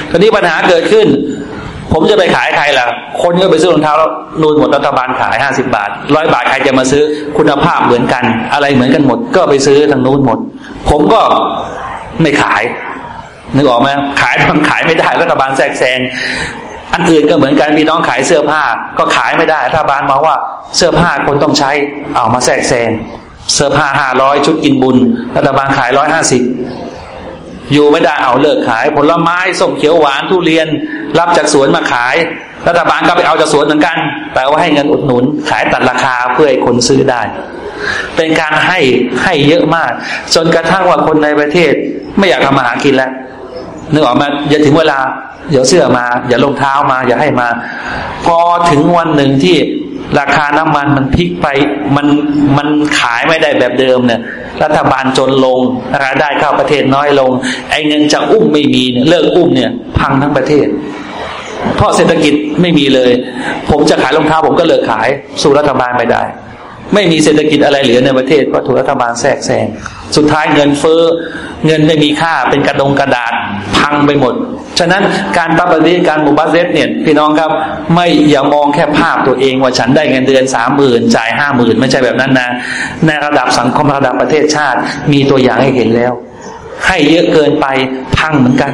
ทีนี้ปัญหาเกิดขึ้น ผมจะไปขายใครล่ะ คนก็ไปซื้อรองเท้าแล้วนูนหมดรัฐบาลขายห้าสิบาทร้อยบาทใครจะมาซื้อคุณภาพเหมือนกัน อะไรเหมือนกันหมด ก็ไปซื้อทางนู้นหมด ผมก็ไม่ขายนึกออกไหมขายมันขายไม่ได้รัฐบาลแทรกแซง อันอื่นก็เหมือนกันมีน้องขายเสื้อผ้าก็ขายไม่ได้รัฐบาลมาว่าเสื้อผ้าคนต้องใช้เอามาแทรกแซงเสื้อผ้าห้าร้อยชุดกินบุญรัฐบาลขายร้อยห้าสิบอยู่ไม่ได้เอาเลิกขาย ผลไม้ส้มเขียวหวานทุเรียน รับจากสวนมาขาย รัฐบาลก็ไปเอาจากสวนเหมือนกัน แต่ว่าให้เงินอุดหนุน ขายตัดราคาเพื่อให้คนซื้อได้ เป็นการให้ให้เยอะมาก จนกระทั่งว่าคนในประเทศไม่อยากทำมาหากินแล้ว นึกออกมาอย่าถึงเวลา เดี๋ยวเสื้อมา อย่ารองเท้ามา อย่าให้มา พอถึงวันหนึ่งที่ราคาน้ำมันมันพลิกไปมันมันขายไม่ได้แบบเดิมเนี่ย รัฐบาลจนลงรายได้เข้าประเทศน้อยลง ไอ้เงินจะอุ้มไม่มีเนี่ยเลิกอุ้มเนี่ย พังทั้งประเทศ เพราะเศรษฐกิจไม่มีเลย ผมจะขายรองเท้าผมก็เลิกขาย สู่รัฐบาลไม่ได้ ไม่มีเศรษฐกิจอะไรเหลือในประเทศเพราะถูกรัฐบาลแทรกแซงสุดท้ายเงินเฟ้อเงินไม่มีค่าเป็นกระดงกระดาษพังไปหมด ฉะนั้นการตับปฏิการมุบัสเซตเนี่ยพี่น้องครับไม่อย่ามองแค่ภาพตัวเองว่าฉันได้เงินเดือนสามหมื่นจ่ายห้าหมื่นไม่ใช่แบบนั้นนะในระดับสังคมระดับประเทศชาติ มีตัวอย่างให้เห็นแล้ว ให้เยอะเกินไปพังเหมือนกัน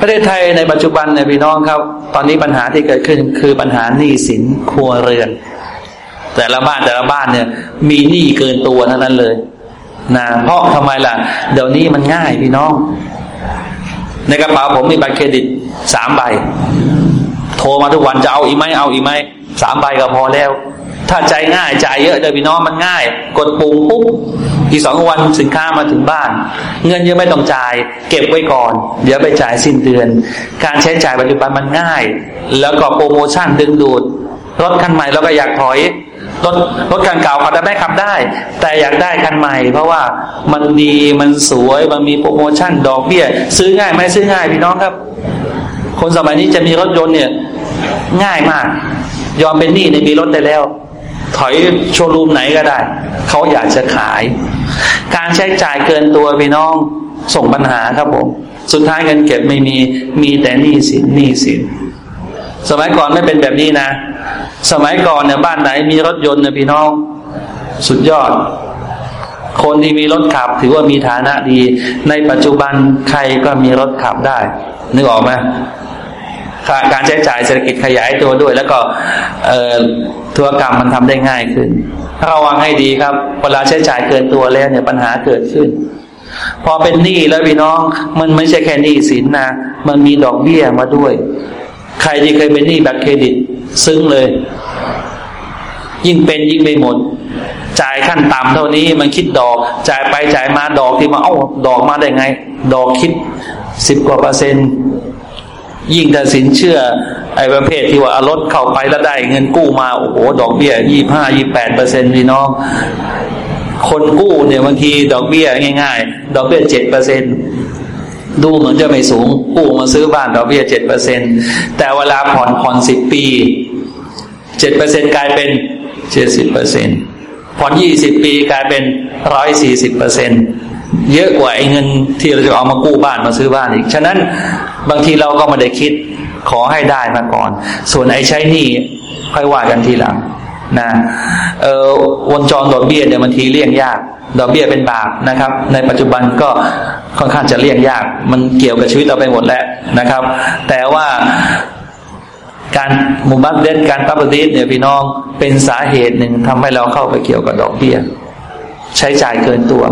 ประเทศไทยในปัจจุบันเนี่ยพี่น้องครับ ตอนนี้ปัญหาที่เกิดขึ้นคือปัญหาหนี้สินครัวเรือน แต่ละบ้านแต่ละบ้านเนี่ย มีหนี้เกินตัวทั้งนั้นเลยนะเพราะทำไมล่ะ เดี๋ยวนี้มันง่ายพี่น้อง ในกระเป๋าผมมีบัตรเครดิตสามใบ โทรมาทุกวันจะเอาอีกไหมเอาอีกไหมสามใบก็พอแล้ว ถ้าใจง่ายใจเยอะเดี๋ยวพี่น้องมันง่าย กดปุ่มปุ๊บอีกสองวันสินค้ามาถึงบ้าน เงินยังไม่ต้องจ่าย เก็บไว้ก่อน เดี๋ยวไปจ่ายสิ้นเดือน การใช้จ่ายปัจจุบันมันง่าย แล้วก็โปรโมชั่นดึงดูดรถคันใหม่เราก็อยากถอย รถรถคันเก่าขับได้ขับได้ แต่อยากได้คันใหม่ เพราะว่ามันดีมันสวยมันมีโปรโมชั่นดอกเบี้ย ซื้อง่ายไหมซื้อง่ายพี่น้องครับ คนสมัยนี้จะมีรถยนต์เนี่ย ง่ายมาก ยอมเป็นหนี้ในมีรถได้แล้ว ถอยโชว์รูมไหนก็ได้ เขาอยากจะขาย การใช้จ่ายเกินตัวพี่น้องส่งปัญหาครับผม สุดท้ายเงินเก็บไม่มีมีแต่หนี้สินหนี้สิน สมัยก่อนไม่เป็นแบบนี้นะ สมัยก่อนเนี่ยบ้านไหนมีรถยนต์เนี่ยพี่น้องสุดยอด คนที่มีรถขับ ถือว่ามีฐานะดี ในปัจจุบันใครก็มีรถขับได้ นึกออกไหมการใช้จ่ายเศรษฐกิจขยายตัวด้วย แล้วก็ธุรกรรมมันทำได้ง่ายขึ้นระวังให้ดีครับ เวลาใช้จ่ายเกินตัวแล้วเนี่ยปัญหาเกิดขึ้น พอเป็นหนี้แล้วพี่น้อง มันไม่ใช่แค่หนี้สินนะ มันมีดอกเบี้ยมาด้วย ใครที่เคยเป็นหนี้แบบเครดิต ซึ้งเลย ยิ่งเป็นยิ่งไม่หมด จ่ายขั้นต่ำเท่านี้มันคิดดอก จ่ายไปจ่ายมาดอกที่มาเอ้าดอกมาได้ไง ดอกคิดสิบกว่าเปอร์เซ็นต์ยิ่งถ้าสินเชื่อ ไอ้ประเภทที่ว่าเอารถเข้าไปแล้วได้เงินกู้มาโอ้โหดอกเบี้ยยี่ห้ายี่แปดเปอร์เซ็นต์พี่น้องคนกู้เนี่ยบางทีดอกเบี้ยง่าย ๆ ดอกเบี้ยเจ็ดเปอร์เซ็น ดูเหมือนจะไม่สูงกู้มาซื้อบ้านดอกเบี้ยเจ็ดเปอร์เซ็นแต่เวลาผ่อนผ่อนสิบปีเจ็ดเปอร์เซ็นกลายเป็นเจ็ดสิบเปอร์เซ็นผ่อนยี่สิบปีกลายเป็นร้อยสี่สิบเปอร์เซ็นเยอะกว่าไอ้เงินที่เราจะเอามากู้บ้านมาซื้อบ้านอีก ฉะนั้นบางทีเราก็ไม่ได้คิดขอให้ได้มาก่อน ส่วนไอ้ใช้หนี้ค่อยว่ากันทีหลัง นะเออวนจรดอกเบี้ยเนี่ยบางทีเลี่ยงยาก ดอกเบี้ยเป็นบาปนะครับ ในปัจจุบันก็ค่อนข้างจะเลี่ยงยาก มันเกี่ยวกับชีวิตเราไปหมดแล้วนะครับ แต่ว่าการมุบัตเดนการตับดีดเนี่ยพี่น้องเป็นสาเหตุหนึ่งทำให้เราเข้าไปเกี่ยวกับดอกเบี้ย ใช้จ่ายเกินตัว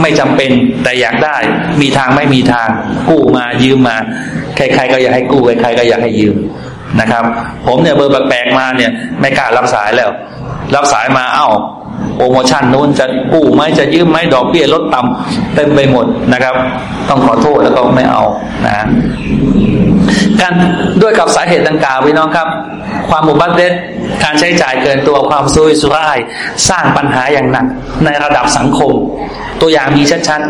ไม่จำเป็นแต่อยากได้ มีทางไม่มีทาง กู้มายืมมา ใครๆก็อยากให้กู้ใครๆก็อยากให้ยืม นะครับ ผมเนี่ยเบอร์แปลกๆมาเนี่ย ไม่กล้ารับสายแล้ว รับสายมาเอา้าโปรโมชั่นนู้นจะกู้ไหมจะยืมไหมดอกเบี้ยลดต่ำเต็มไปหมดนะครับ ต้องขอโทษแล้วก็ไม่เอานะการด้วยกับสาเหตุดังกล่าวพี่น้องครับ ความมุบัตเดตการใช้จ่ายเกินตัวความซุยสุร่ายสร้างปัญหาอย่างหนัก ในระดับสังคม ตัวอย่างมีชัด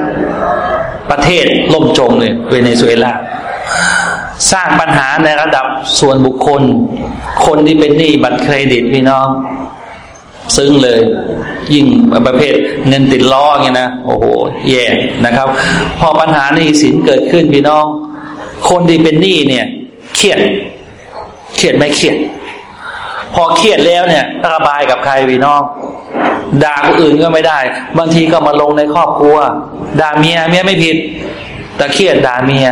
ๆประเทศล่มจมเลยเวเนซุเอลา สร้างปัญหาในระดับส่วนบุคคล คนที่เป็นหนี้บัตรเครดิตพี่น้อง ซึ้งเลย ยิ่งประเภทเงินติดล้อเงี้ยนะโอ้โหแย่นะครับ พอปัญหาหนี้สินเกิดขึ้นพี่น้อง คนที่เป็นหนี้เนี่ย เครียด เครียดไม่เครียด พอเครียดแล้วเนี่ยระบายกับใครพี่น้องด่าคนอื่นก็ไม่ได้ บางทีก็มาลงในครอบครัวด่าเมียเมียไม่ผิด ต่เครียดด่าเมีย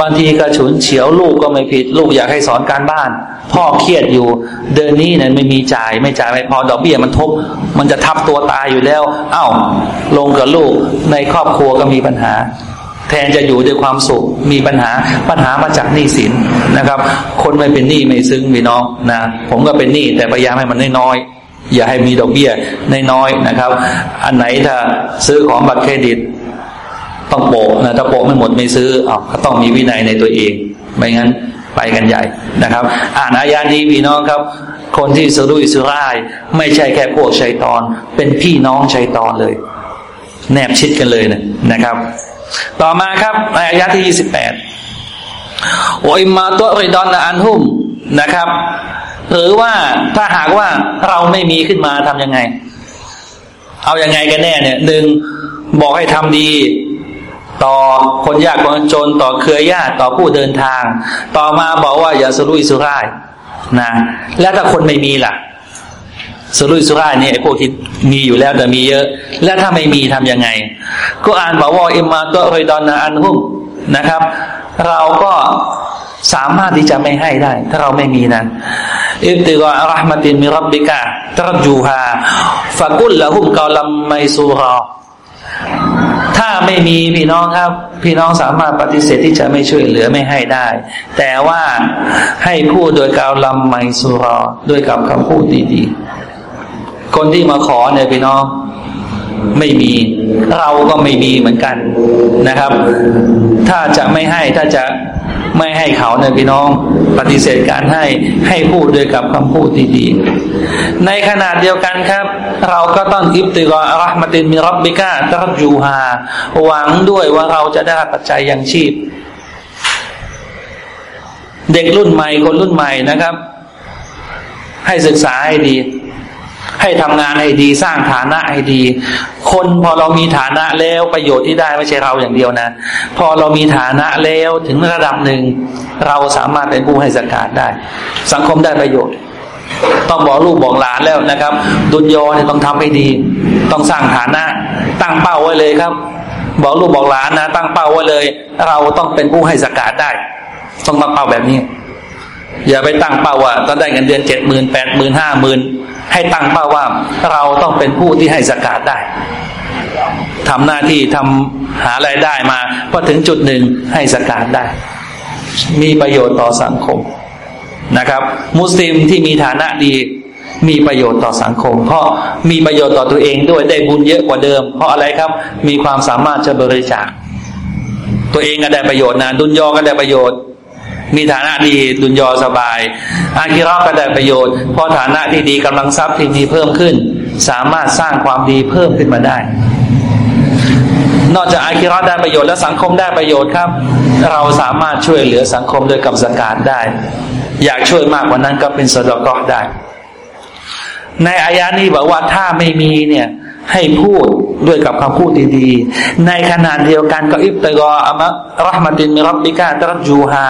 บางทีก็ฉุนเฉียวลูกก็ไม่ผิด ลูกอยากให้สอนการบ้าน พ่อเครียดอยู่ เดือนนี้เนี่ยไม่มีจ่ายไม่จ่ายไม่พอดอกเบี้ยมันทบ มันจะทับตัวตายอยู่แล้ว เอา้า ลงกับลูกในครอบครัวก็มีปัญหา แทนจะอยู่ด้วยความสุขมีปัญหาปัญหามาจากหนี้สินนะครับ คนไม่เป็นหนี้ไม่ซึ้งพี่น้องนะผมก็เป็นหนี้แต่พยายามให้มันน้อยๆอย่าให้มีดอกเบี้ยน้อยๆนะครับ อันไหนถ้าซื้อของบัตรเครดิต ต้องโปะนะถ้าโปะไม่หมดไม่ซื้ออก็ต้องมีวินัยในตัวเอง ไม่งั้นไปกันใหญ่นะครับ อ่านอายานี้พี่น้องครับ คนที่สรุยสุร่าย ไม่ใช่แค่พวกชัยตอน เป็นพี่น้องชัยตอนเลย แนบชิดกันเลยนะนะครับ ต่อมาครับในอายาที่ยี่สิบแปดโอยมาตัวริดอนอันหุ่มนะครับหรือว่าถ้าหากว่าเราไม่มีขึ้นมาทำยังไง เอาอยัางไงกันแน่เนี่ยหนึ่งบอกให้ทำดี ต่อคนยากคนจนต่อเครือญาติต่อผู้เดินทาง ต่อมาบอกว่าอย่าสรุยสุร่ายนะแล้วถ้าคนไม่มีล่ะสรุยสุร่ายนี่ไอ้พวกที่มีอยู่แล้วแต่มีเยอะ แล้วถ้าไม่มีทํำยังไง ก็อ่านบอกว่าอิมาตัวรอยดอนนาอันหุ่มนะครับ เราก็สามารถที่จะไม่ให้ได้ ถ้าเราไม่มีนั้นอิบติกอรหมตินมิรับบิกะตรัจูฮาฟะกุลละหุมกาลัมไมซูรอ ถ้าไม่มีพี่น้องครับ พี่น้องสามารถปฏิเสธที่จะไม่ช่วยเหลือไม่ให้ได้ แต่ว่าให้พูดโดยการลำไมสุรอด้วยกับคำพูดดีๆ คนที่มาขอเนี่ยพี่น้องไม่มีเราก็ไม่มีเหมือนกันนะครับ ถ้าจะไม่ให้ถ้าจะ ไม่ให้เขาเนี่ยพี่น้องปฏิเสธการให้ให้พูดด้วยกับคำพูดดีๆในขนาดเดียวกันครับ เราก็ต้องอิบติกอรหมตินมิรับบิกาตรัจูฮาหวังด้วยว่าเราจะได้ปัจจัยยังชีพ เด็กรุ่นใหม่คนรุ่นใหม่นะครับ ให้ศึกษาให้ดี ให้ทำงานให้ดีสร้างฐานะให้ดี คนพอเรามีฐานะแล้วประโยชน์ที่ได้ไม่ใช่เราอย่างเดียวนะ พอเรามีฐานะแล้วถึงระดับหนึ่ง เราสามารถเป็นผู้ให้สกาดได้ สังคมได้ประโยชน์ ต้องบอกลูกบอกหลานแล้วนะครับ ดุลยอเนี่ยต้องทำให้ดี ต้องสร้างฐานะ ตั้งเป้าไว้เลยครับ บอกลูกบอกหลานนะ ตั้งเป้าไว้เลย เราต้องเป็นผู้ให้สกาดได้ ต้องตั้งเป้าแบบนี้ อย่าไปตั้งเป้าว่าต้องได้เงินเดือนเจ็ดหมื่นแปดหมื่นห้าหมื่น ให้ตั้งเป้าว่าเราต้องเป็นผู้ที่ให้สกาดได้ทำหน้าที่ทำหารายได้มาพอถึงจุดหนึ่งให้สกาดได้ มีประโยชน์ต่อสังคมนะครับ มุสลิมที่มีฐานะดีมีประโยชน์ต่อสังคม เพราะมีประโยชน์ต่อตัวเองด้วยได้บุญเยอะกว่าเดิม เพราะอะไรครับ มีความสามารถจะบริจาคตัวเองก็ได้ประโยชน์นะดุนยอก็ได้ประโยชน์ มีฐานะดีดุนยอสบาย อาคิรอก็ได้ประโยชน์เพราะฐานะที่ดีกำลังทรัพย์ที่มีเพิ่มขึ้น สามารถสร้างความดีเพิ่มขึ้นมาได้ นอกจากอาคิรอได้ประโยชน์และสังคมได้ประโยชน์ครับ เราสามารถช่วยเหลือสังคมโดยกับสการได้ อยากช่วยมากกว่านั้นก็เป็นสดกอได้ ในอายานี้บอกว่าถ้าไม่มีเนี่ย ให้พูดด้วยกับคำพูดดีๆ ในขณะเดียวกันก็อิบตกออามะรหมตินมิรับบิกาตรัจูฮา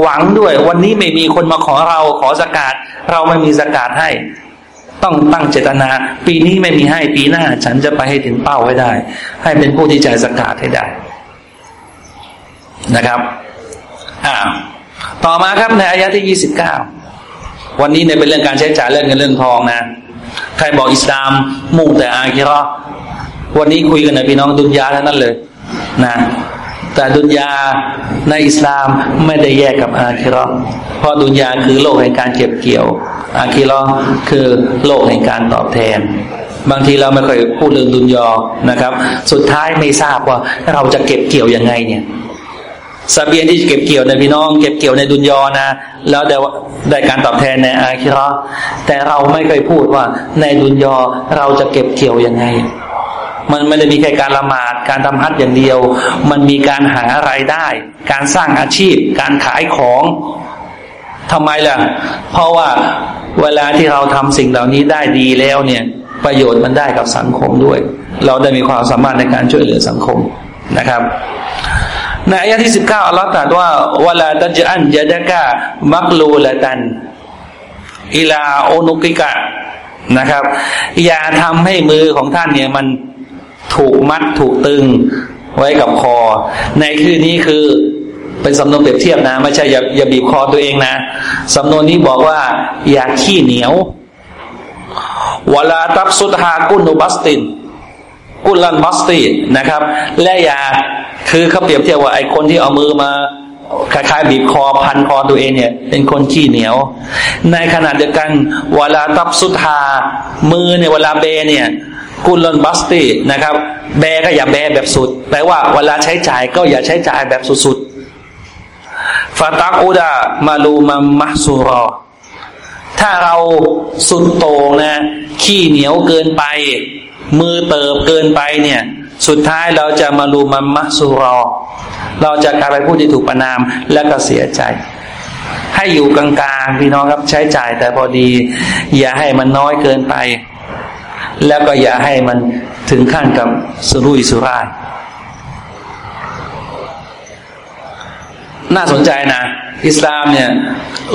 หวังด้วย วันนี้ไม่มีคนมาขอเราขอสกาดเราไม่มีสกาดให้ ต้องตั้งเจตนา ปีนี้ไม่มีให้ปีหน้า ฉันจะไปให้ถึงเป้าไว้ได้ ให้เป็นผู้ที่ใจสกาดให้ได้ นะครับอ่าต่อมาครับในอายะที่ยี่สิบเก้าวันนี้เนี่ยเป็นเรื่องการใช้จ่ายเรื่องเงินเรื่องทองนะ ใครบอกอิสลามมุ่งแต่อาคิรอวันนี้คุยกันในพี่น้องดุนยาเท่านั้นเลยนะแต่ดุนยาในอิสลามไม่ได้แยกกับอาคิรอเพราะดุนยาคือโลกแห่งการเก็บเกี่ยว อาคิรอคือโลกแห่งการตอบแทน บางทีเราไม่เคยพูดเรื่องดุนยอนะครับ สุดท้ายไม่ทราบว่าเราจะเก็บเกี่ยวยังไงเนี่ย สเบียนที่เก็บเกี่ยวในพี่น้อง เก็บเกี่ยวในดุนยอนะ แล้วได้ได้การตอบแทนในอาคิรอแต่เราไม่เคยพูดว่าในดุนยอเราจะเก็บเกี่ยวยังไง มันไม่ได้มีแค่การละหมาดการทำฮัทอย่างเดียว มันมีการหาไรายได้ การสร้างอาชีพ การขายของทำไมล่ะ เพราะว่าเวลาที่เราทำสิ่งเหล่านี้ได้ดีแล้วเนี่ย ประโยชน์มันได้กับสังคมด้วย เราได้มีความสามารถในการช่วยเหลือสังคมนะครับ ในอายะที่สิบเก้าอัลลอฮฺตรัสว่าวลาตัจอันยะดะกะมักลูละตันอิลาโอนุกิกะนะครับ อย่าทำให้มือของท่านเนี่ยมันถูกมัดถูกตึงไว้กับคอ ในคือนี้คือเป็นสำนวนเปรียบเทียบนะ ไม่ใช่อย่าอย่าบีบคอตัวเองนะสำนวนนี้บอกว่า อย่าขี้เหนียววลาตับสุดฮากุนุบัสติน กุลันบัสตินะครับ และอย่าคือเขาเปรียบเทียบว่าไอ้คนที่เอามือมาคล้ายๆบีบคอพันคอตัวเองเนี่ย เป็นคนขี้เหนียว ในขณะเดียวกันเวลาตับสุดฮามือเนี่ยเวลาเบเนี่ยกุลนบัสตีนะครับ แบก็อย่าแบแบบสุดแปลว่าเวลาใช้จ่ายก็อย่าใช้จ่ายแบบสุดๆฟาตักอุดามาลูมามะซูรอถ้าเราสุดโต่งนะ ขี้เหนียวเกินไป มือเติบเกินไปเนี่ย สุดท้ายเราจะมาลูมามะซูรอ เราจะกลายเป็นผู้ที่ถูกประนามและก็เสียใจ ให้อยู่กลางๆพี่น้องครับใช้จ่ายแต่พอดี อย่าให้มันน้อยเกินไป แล้วก็อย่าให้มันถึงขั้นกับสุรุ่ยสุร่ายน่าสนใจนะ อิสลามเนี่ย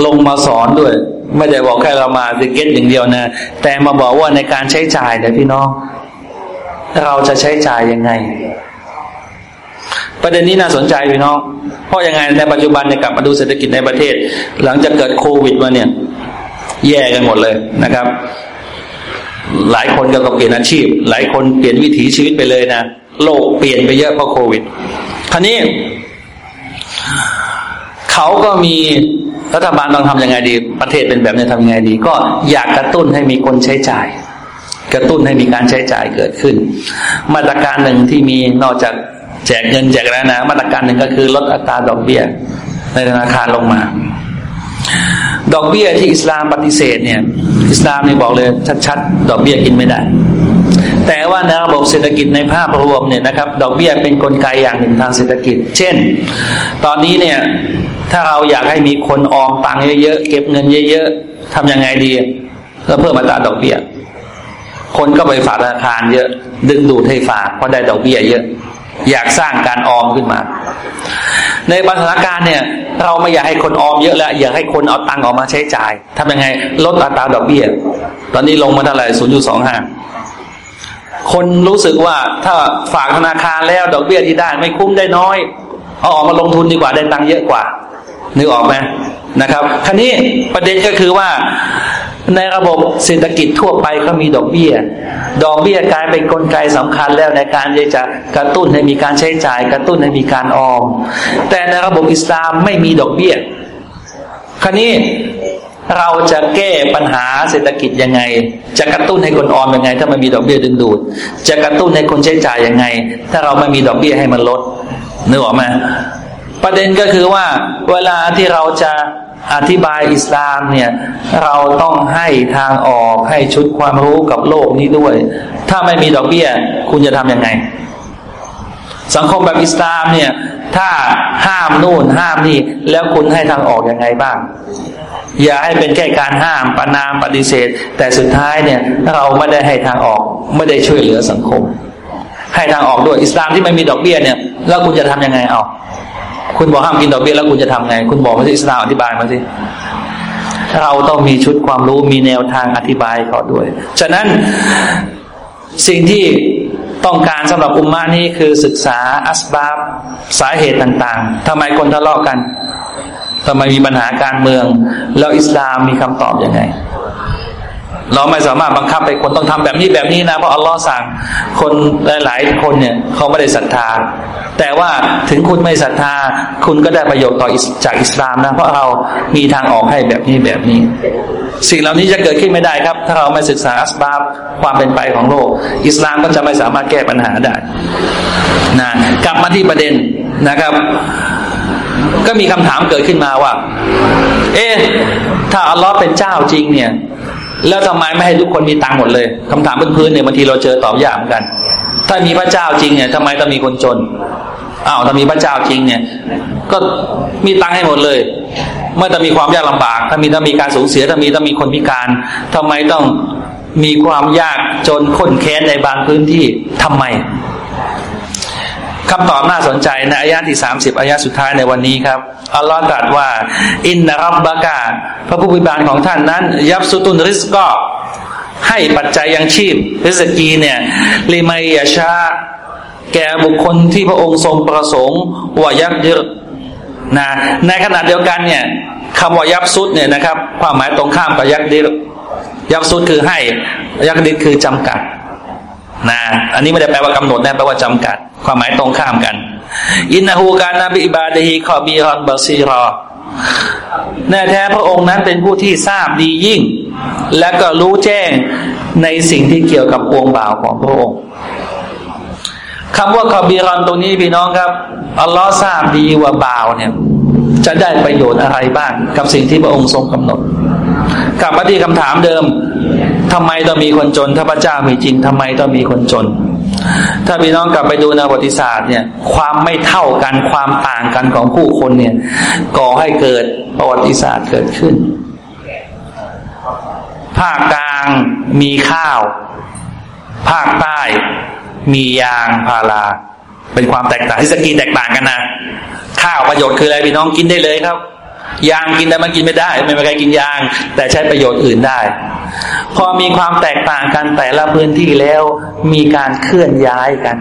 ลงมาสอนด้วย ไม่ได้บอกแค่เรามาสิเก็ตอย่างเดียวนะ แต่มาบอกว่าในการใช้จ่ายเนี่ยพี่น้อง เราจะใช้จ่ายยังไง ประเด็นนี้น่าสนใจพี่น้องเพราะยังไงในปัจจุบันเนี่ยกลับมาดูเศรษฐกิจในประเทศ หลังจากเกิดโควิดมาเนี่ย แย่กันหมดเลยนะครับ หลายคนก็เปลี่ยนอาชีพ หลายคนเปลี่ยนวิถีชีวิตไปเลยนะโลกเปลี่ยนไปเยอะเพราะโควิดท่านี้เขาก็มีรัฐบาลต้องทำยังไงดี ประเทศเป็นแบบนี้ทำยังไงดี ก็อยากกระตุ้นให้มีคนใช้จ่าย กระตุ้นให้มีการใช้จ่ายเกิดขึ้น มาตรการหนึ่งที่มีนอกจากแจกเงินแจกแล้วนะมาตรการหนึ่งก็คือลดอัตราดอกเบี้ย ในธนาคารลงมา ดอกเบี้ยที่อิสลามปฏิเสธเนี่ย อิสลามนี่บอกเลยชัดๆ ดอกเบี้ยกินไม่ได้ แต่ว่าในระบบเศรษฐกิจในภาพรวมเนี่ยนะครับ ดอกเบี้ยเป็นนกลไกอย่างหนึ่งทางเศรษฐกิจ เช่น ตอนนี้เนี่ยถ้าเราอยากให้มีคนออมตังค์เยอะๆเก็บเงินเยอะๆทำยังไงดีก็เพิ่มอัตราดอกเบี้ย คนก็ไปฝากธนาคารเยอะ ดึงดูดให้ฝากเพราะได้ดอกเบี้ยเยอะ อยากสร้างการออมขึ้นมา ในสถานการณ์เนี่ย เราไม่อยากให้คนออมเยอะแล้ว อยากให้คนเอาตังค์ออกมาใช้จ่ายทำยังไงลดอัตราดอกเบี้ย ตอนนี้ลงมาเท่าไหร่ศูนย์จุดสองห้าคนรู้สึกว่าถ้าฝากธนาคารแล้วดอกเบี้ยที่ได้ไม่คุ้มได้น้อย เอาออกมาลงทุนดีกว่าได้ตังค์เยอะกว่านึกออกไหมนะครับครนี้ประเด็นก็คือว่า ในระบบเศรษฐกิจทั่วไปก็มีดอกเบี้ย ดอกเบี้ยกลายเป็นนกลไกสำคัญแล้วในการที่จะกระตุ้นให้มีการใช้จ่าย กระตุ้นให้มีการออม แต่ในระบบอิสลามไม่มีดอกเบี้ย ครนี้เราจะแก้ปัญหาเศรษฐกิจยังไง จะกระตุ้นให้คนออมยังไง ถ้ามันมีดอกเบี้ยดึงดูด จะกระตุ้นให้คนใช้จ่ายยังไง ถ้าเราไม่มีดอกเบี้ยให้มันลดนึกออกไหมประเด็นก็คือว่า เวลาที่เราจะ อธิบายอิสลามเนี่ยเราต้องให้ทางออกให้ชุดความรู้กับโลกนี้ด้วย ถ้าไม่มีดอกเบี้ย คุณจะทำยังไง สังคมแบบอิสลามเนี่ย ถ้าห้ามนู่นห้ามนี่ แล้วคุณให้ทางออกยังไงบ้าง อย่าให้เป็นแค่การห้ามประนามปฏิเสธ แต่สุดท้ายเนี่ยเราไม่ได้ให้ทางออกไม่ได้ช่วยเหลือสังคม ให้ทางออกด้วยอิสลามที่ไม่มีดอกเบี้ยเนี่ย แล้วคุณจะทำยังไงเอา คุณบอกห้ามกินดอกเบี้ยแล้วคุณจะทำไง คุณบอกมาสิอิสลามอธิบายมาสิเราต้องมีชุดความรู้มีแนวทางอธิบายเขาด้วย ฉะนั้นสิ่งที่ต้องการสำหรับอุมมานี้คือศึกษาอัสบาบสาเหตุต่างๆทำไมคนทะเลาะกันทำไมมีปัญหาการเมือง แล้วอิสลามมีคำตอบอยังไง เราไม่สามารถบังคับไปคนต้องทำแบบนี้แบบนี้นะเพราะอัลลอฮ์สั่งคนหลายๆคนเนี่ยเขาไม่ได้ศรัทธา แต่ว่าถึงคุณไม่ศรัทธา คุณก็ได้ประโยชน์ต่อจากอิสลามนะเพราะเรามีทางออกให้แบบนี้แบบนี้ สิ่งเหล่านี้จะเกิดขึ้นไม่ได้ครับ ถ้าเราไม่ศึกษาอัสบาบความเป็นไปของโลก อิสลามก็จะไม่สามารถแก้ปัญหาได้นะกลับมาที่ประเด็นนะครับ ก็มีคำถามเกิดขึ้นมาว่า เอ๊ะถ้าอัลลอฮ์เป็นเจ้าจริงเนี่ย แล้วทำไมไม่ให้ทุกคนมีตังค์หมดเลยคำถามพื้นๆเนี่ยบางทีเราเจอตอบยากเหมือนกัน ถ้ามีพระเจ้าจริงเนี่ยทำไมต้องมีคนจนอ้าวถ้ามีพระเจ้าจริงเนี่ย ก็มีตังค์ให้หมดเลยเมื่อจะมีความยากลำบาก ถ้ามีต้องมีการสูญเสียถ้ามีต้องมีคนพิการทำไมต้องมีความยากจนข้นแค้นในบางพื้นที่ทำไม คำตอบน่าสนใจในอายะที่สามสิบอายะสุดท้ายในวันนี้ครับ อัลลอฮ์ตรัสว่า อินนารับบากาพระผู้บิบาลของท่านนั้น ยับสุตุนริสก็ให้ปัจจัยยังชีพริสกีเนี่ยลิมัยยาชา แก่บุคคลที่พระองค์ทรงประสงค์ว่ายับเยอะนะในขณะเดียวกันเนี่ยคำว่ายับซุดเนี่ยนะครับ ความหมายตรงข้ามกับยักดิรยับซุดคือให้ยักดิรคือจำกัด นะ อันนี้ไม่ได้แปลว่ากำหนดนะแปลว่าจำกัด ความหมายตรงข้ามกัน อินนาหูการนาบิอิบาดฮีขอบีรอนบาซีรอแน่แท้พระองค์นั้นเป็นผู้ที่ทราบดียิ่ง และก็รู้แจ้งในสิ่งที่เกี่ยวกับปวงบ่าวของพระองค์คำว่าคอบีรอนตรงนี้พี่น้องครับอัลลอฮ์ทราบดีว่าบ่าวเนี่ย จะได้ประโยชน์อะไรบ้างกับสิ่งที่พระองค์ทรงกำหนดกลับมาที่คำถามเดิมทำไมต้องมีคนจน ถ้าพระเจ้ามีจริงทำไมต้องมีคนจน ถ้าพี่น้องกลับไปดูในประวัติศาสตร์เนี่ย ความไม่เท่ากันความต่างกันของผู้คนเนี่ย ก่อให้เกิดประวัติศาสตร์เกิดขึ้น ภาคกลางมีข้าว ภาคใต้มียางพาราเป็นความแตกต่างที่สกีแตกต่างกันนะข้าวประโยชน์คืออะไรพี่น้องกินได้เลยครับ ยางกินได้มันกินไม่ได้ ไม่มีใครกินยาง แต่ใช้ประโยชน์อื่นได้ พอมีความแตกต่างกันแต่ละพื้นที่แล้วมีการเคลื่อนย้ายกัน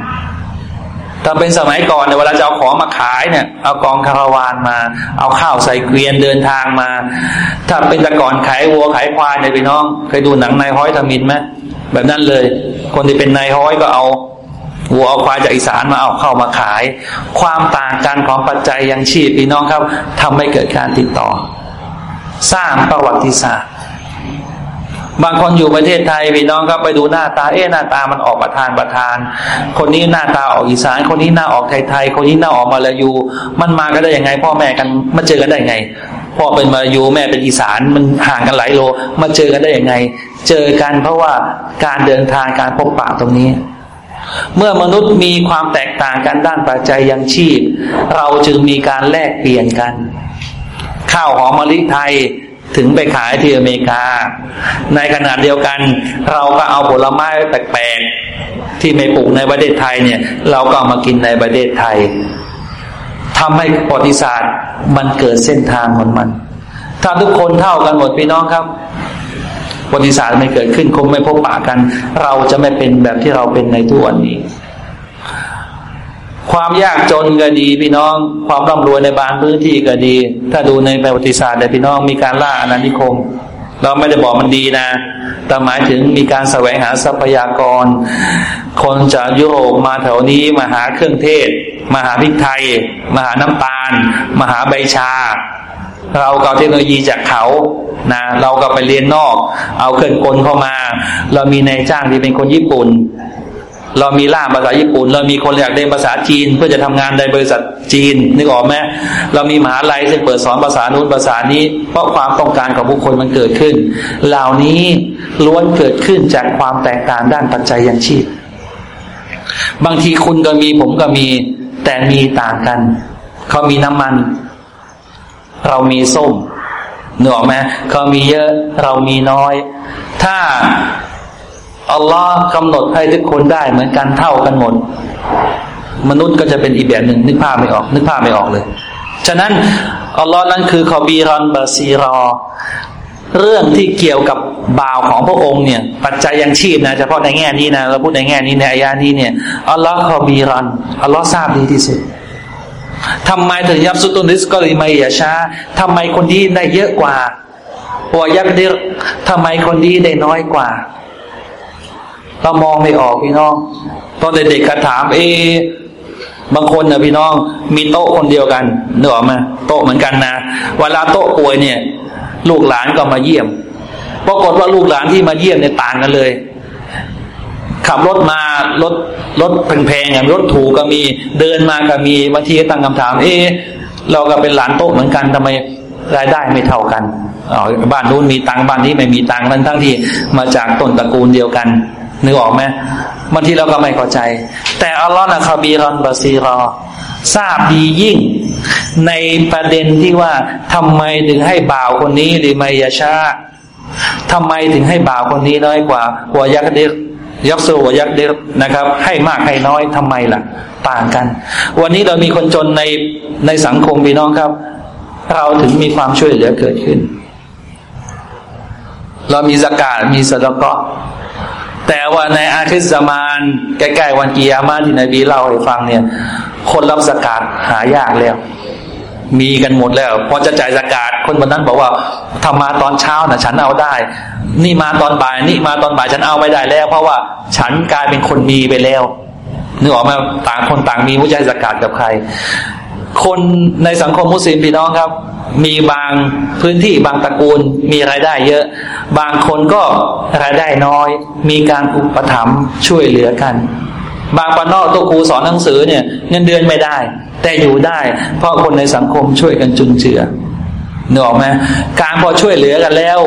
ถ้าเป็นสมัยก่อนเนี่ยเวลาจะเอาของมาขายเนี่ยเอากองคาราวานมา เอาข้าวใส่เกวียนเดินทางมา ถ้าเป็นแต่ก่อนขายวัวขายควายเนี่ยพี่น้องเคยดูหนังนายห้อยทมินไหมแบบนั้นเลย คนที่เป็นนายห้อยก็เอาวัวเอาควายจากอีสานมาเอาเข้ามาขาย ความต่างกันของปัจจัยยังชีพพี่น้องครับทำให้เกิดการติดต่อ สร้างประวัติศาสตร์ บางคนอยู่ประเทศไทยพี่น้องครับไปดูหน้าตาเอ๊หน้าตามันออกประธานประธาน คนนี้หน้าตาออกอีสานคนนี้หน้าออกไทยไทยคนนี้หน้าออกมาลายูมันมากันได้ยังไง พ่อแม่กันมาเจอกันได้ยังไงพ่อเป็นมาลายูแม่เป็นอีสานมันห่างกันหลายโล มาเจอกันได้ยังไง เจอกันเพราะว่าการเดินทางการพบปะตรงนี้ เมื่อมนุษย์มีความแตกต่างกันด้านปัจจัยยังชีพ เราจึงมีการแลกเปลี่ยนกัน ข้าวหอมมะลิไทย ถึงไปขายที่อเมริกา ในขณะเดียวกัน เราก็เอาผลไม้แปลกๆที่ไม่ปลูกในประเทศไทยเนี่ย เราก็ามากินในประเทศไทยทำให้ประวัติศาสตร์มันเกิดเส้นทางของมัน ถ้าทุกคนเท่ากันหมดพี่น้องครับประวัติศาสตร์ไม่เกิดขึ้นคงไม่พบปะกัน เราจะไม่เป็นแบบที่เราเป็นในทุกวันนี้ ความยากจนก็ดีพี่น้อง ความร่ำรวยในบางพื้นที่ก็ดี ถ้าดูในประวัติศาสตร์แต่พี่น้องมีการล่าอาณานิคม เราไม่ได้บอกมันดีนะ แต่หมายถึงมีการแสวงหาทรัพยากร คนจากยุโรปมาแถวนี้มาหาเครื่องเทศ มาหาพริกไทย มาหาน้ำตาล มาหาใบชา เราก็เทคโนโลยีจากเขานะเราก็ไปเรียนนอก เอาเครื่องกลเข้ามา เรามีนายจ้างที่เป็นคนญี่ปุ่น เรามีล่ามภาษาญี่ปุ่น เรามีคนอยากเรียนภาษาจีน เพื่อจะทำงานในบริษัทจีนนึกออกไหมเรามีมหาลัยที่เปิดสอนภาษานู้นภาษานี้ เพราะความต้องการของบุคคลมันเกิดขึ้น เหล่านี้ล้วนเกิดขึ้นจากความแตกต่างด้านปัจจัยยังชีพ บางทีคุณก็มีผมก็มีแต่มีต่างกัน เขามีน้ำมัน เรามีส้มเนื้อไหมเขามีเยอะเรามีน้อย ถ้า อัลลอฮ์กำหนดให้ทุกคนได้เหมือนกันเท่ากันหมด มนุษย์ก็จะเป็นอีกแบบหนึ่งนึกภาพไม่ออก นึกภาพไม่ออกเลย ฉะนั้นอัลลอฮ์นั้นคือขอบีรอนบาซีรอ เรื่องที่เกี่ยวกับบ่าวของพระองค์เนี่ย ปัจจัยยังชีพนะเฉพาะในแง่นี้นะเราพูดในแง่นี้ในอายานี้เนี่ยอัลลอฮ์ขอบีรอนอัลลอฮ์ทราบดีที่สุดทำไมถึงยับสุตุนิสก็เลยไม่อย่าช้าทำไมคนที่ได้เยอะกว่าหัวยักดิทำไมคนที่ได้น้อยกว่า เรามองไม่ออกพี่น้อง ตอนเด็กๆก็ถามเอบางคนนะพี่น้อง มีโต๊ะคนเดียวกันนึกออกไหมโต๊ะเหมือนกันนะเวลาโต๊ะป่วยเนี่ย ลูกหลานก็มาเยี่ยมปรากฏว่าลูกหลานที่มาเยี่ยมเนี่ยต่างกันเลย ขับรถมารถรถแพงๆอย่างรถถูกก็มีเดินมาก็มีบางทีตั้งคำถาม เอ๊เราก็เป็นหลานโต๊ะเหมือนกันทำไมรายได้ไม่เท่ากันอ๋อบ้านนู้นมีตังบ้านนี้ไม่มีตังนั้นทั้งที่มาจากต้นตระกูลเดียวกัน นึกออกไหมบางทีเราก็ไม่เข้าใจ แต่อัลลอฮ์นะคาบีรอนบาซีรอทราบดียิ่ง ในประเด็นที่ว่าทำไมถึงให้บ่าวคนนี้หรือไมยาชาทำไมถึงให้บ่าวคนนี้น้อยกว่าหัวยักษ์เด็กยักษ์โซหัวยักษ์เด็กนะครับ ให้มากให้น้อยทำไมล่ะ ต่างกัน วันนี้เรามีคนจนในในสังคมพี่น้องครับ เราถึงมีความช่วยเหลือเกิดขึ้น เรามีสกาดมีสะกะ แต่ว่าในอาคิสมานใกล้ๆวันกียามาที่นบีเล่าให้ฟังเนี่ย คนรับสกาดหายากแล้ว มีกันหมดแล้ว พอจะจ่ายสกาดคนคนนั้นบอกว่าทำมาตอนเช้านะฉันเอาได้ นี่มาตอนบ่ายนี่มาตอนบ่ายฉันเอาไม่ได้แล้ว เพราะว่าฉันกลายเป็นคนมีไปแล้วนึกออกไหมต่างคนต่างมีผู้ใจสกาดกับใคร คนในสังคมมุสลิมพี่น้องครับ มีบางพื้นที่บางตระกูลมีรายได้เยอะ บางคนก็รายได้น้อย มีการอุปถัมภ์ช่วยเหลือกัน บางปนอกตัวครูสอนหนังสือเนี่ย เงินเดือนไม่ได้ แต่อยู่ได้ เพราะคนในสังคมช่วยกันจุนเจือเนออไหมการพอช่วยเหลือกันแล้ว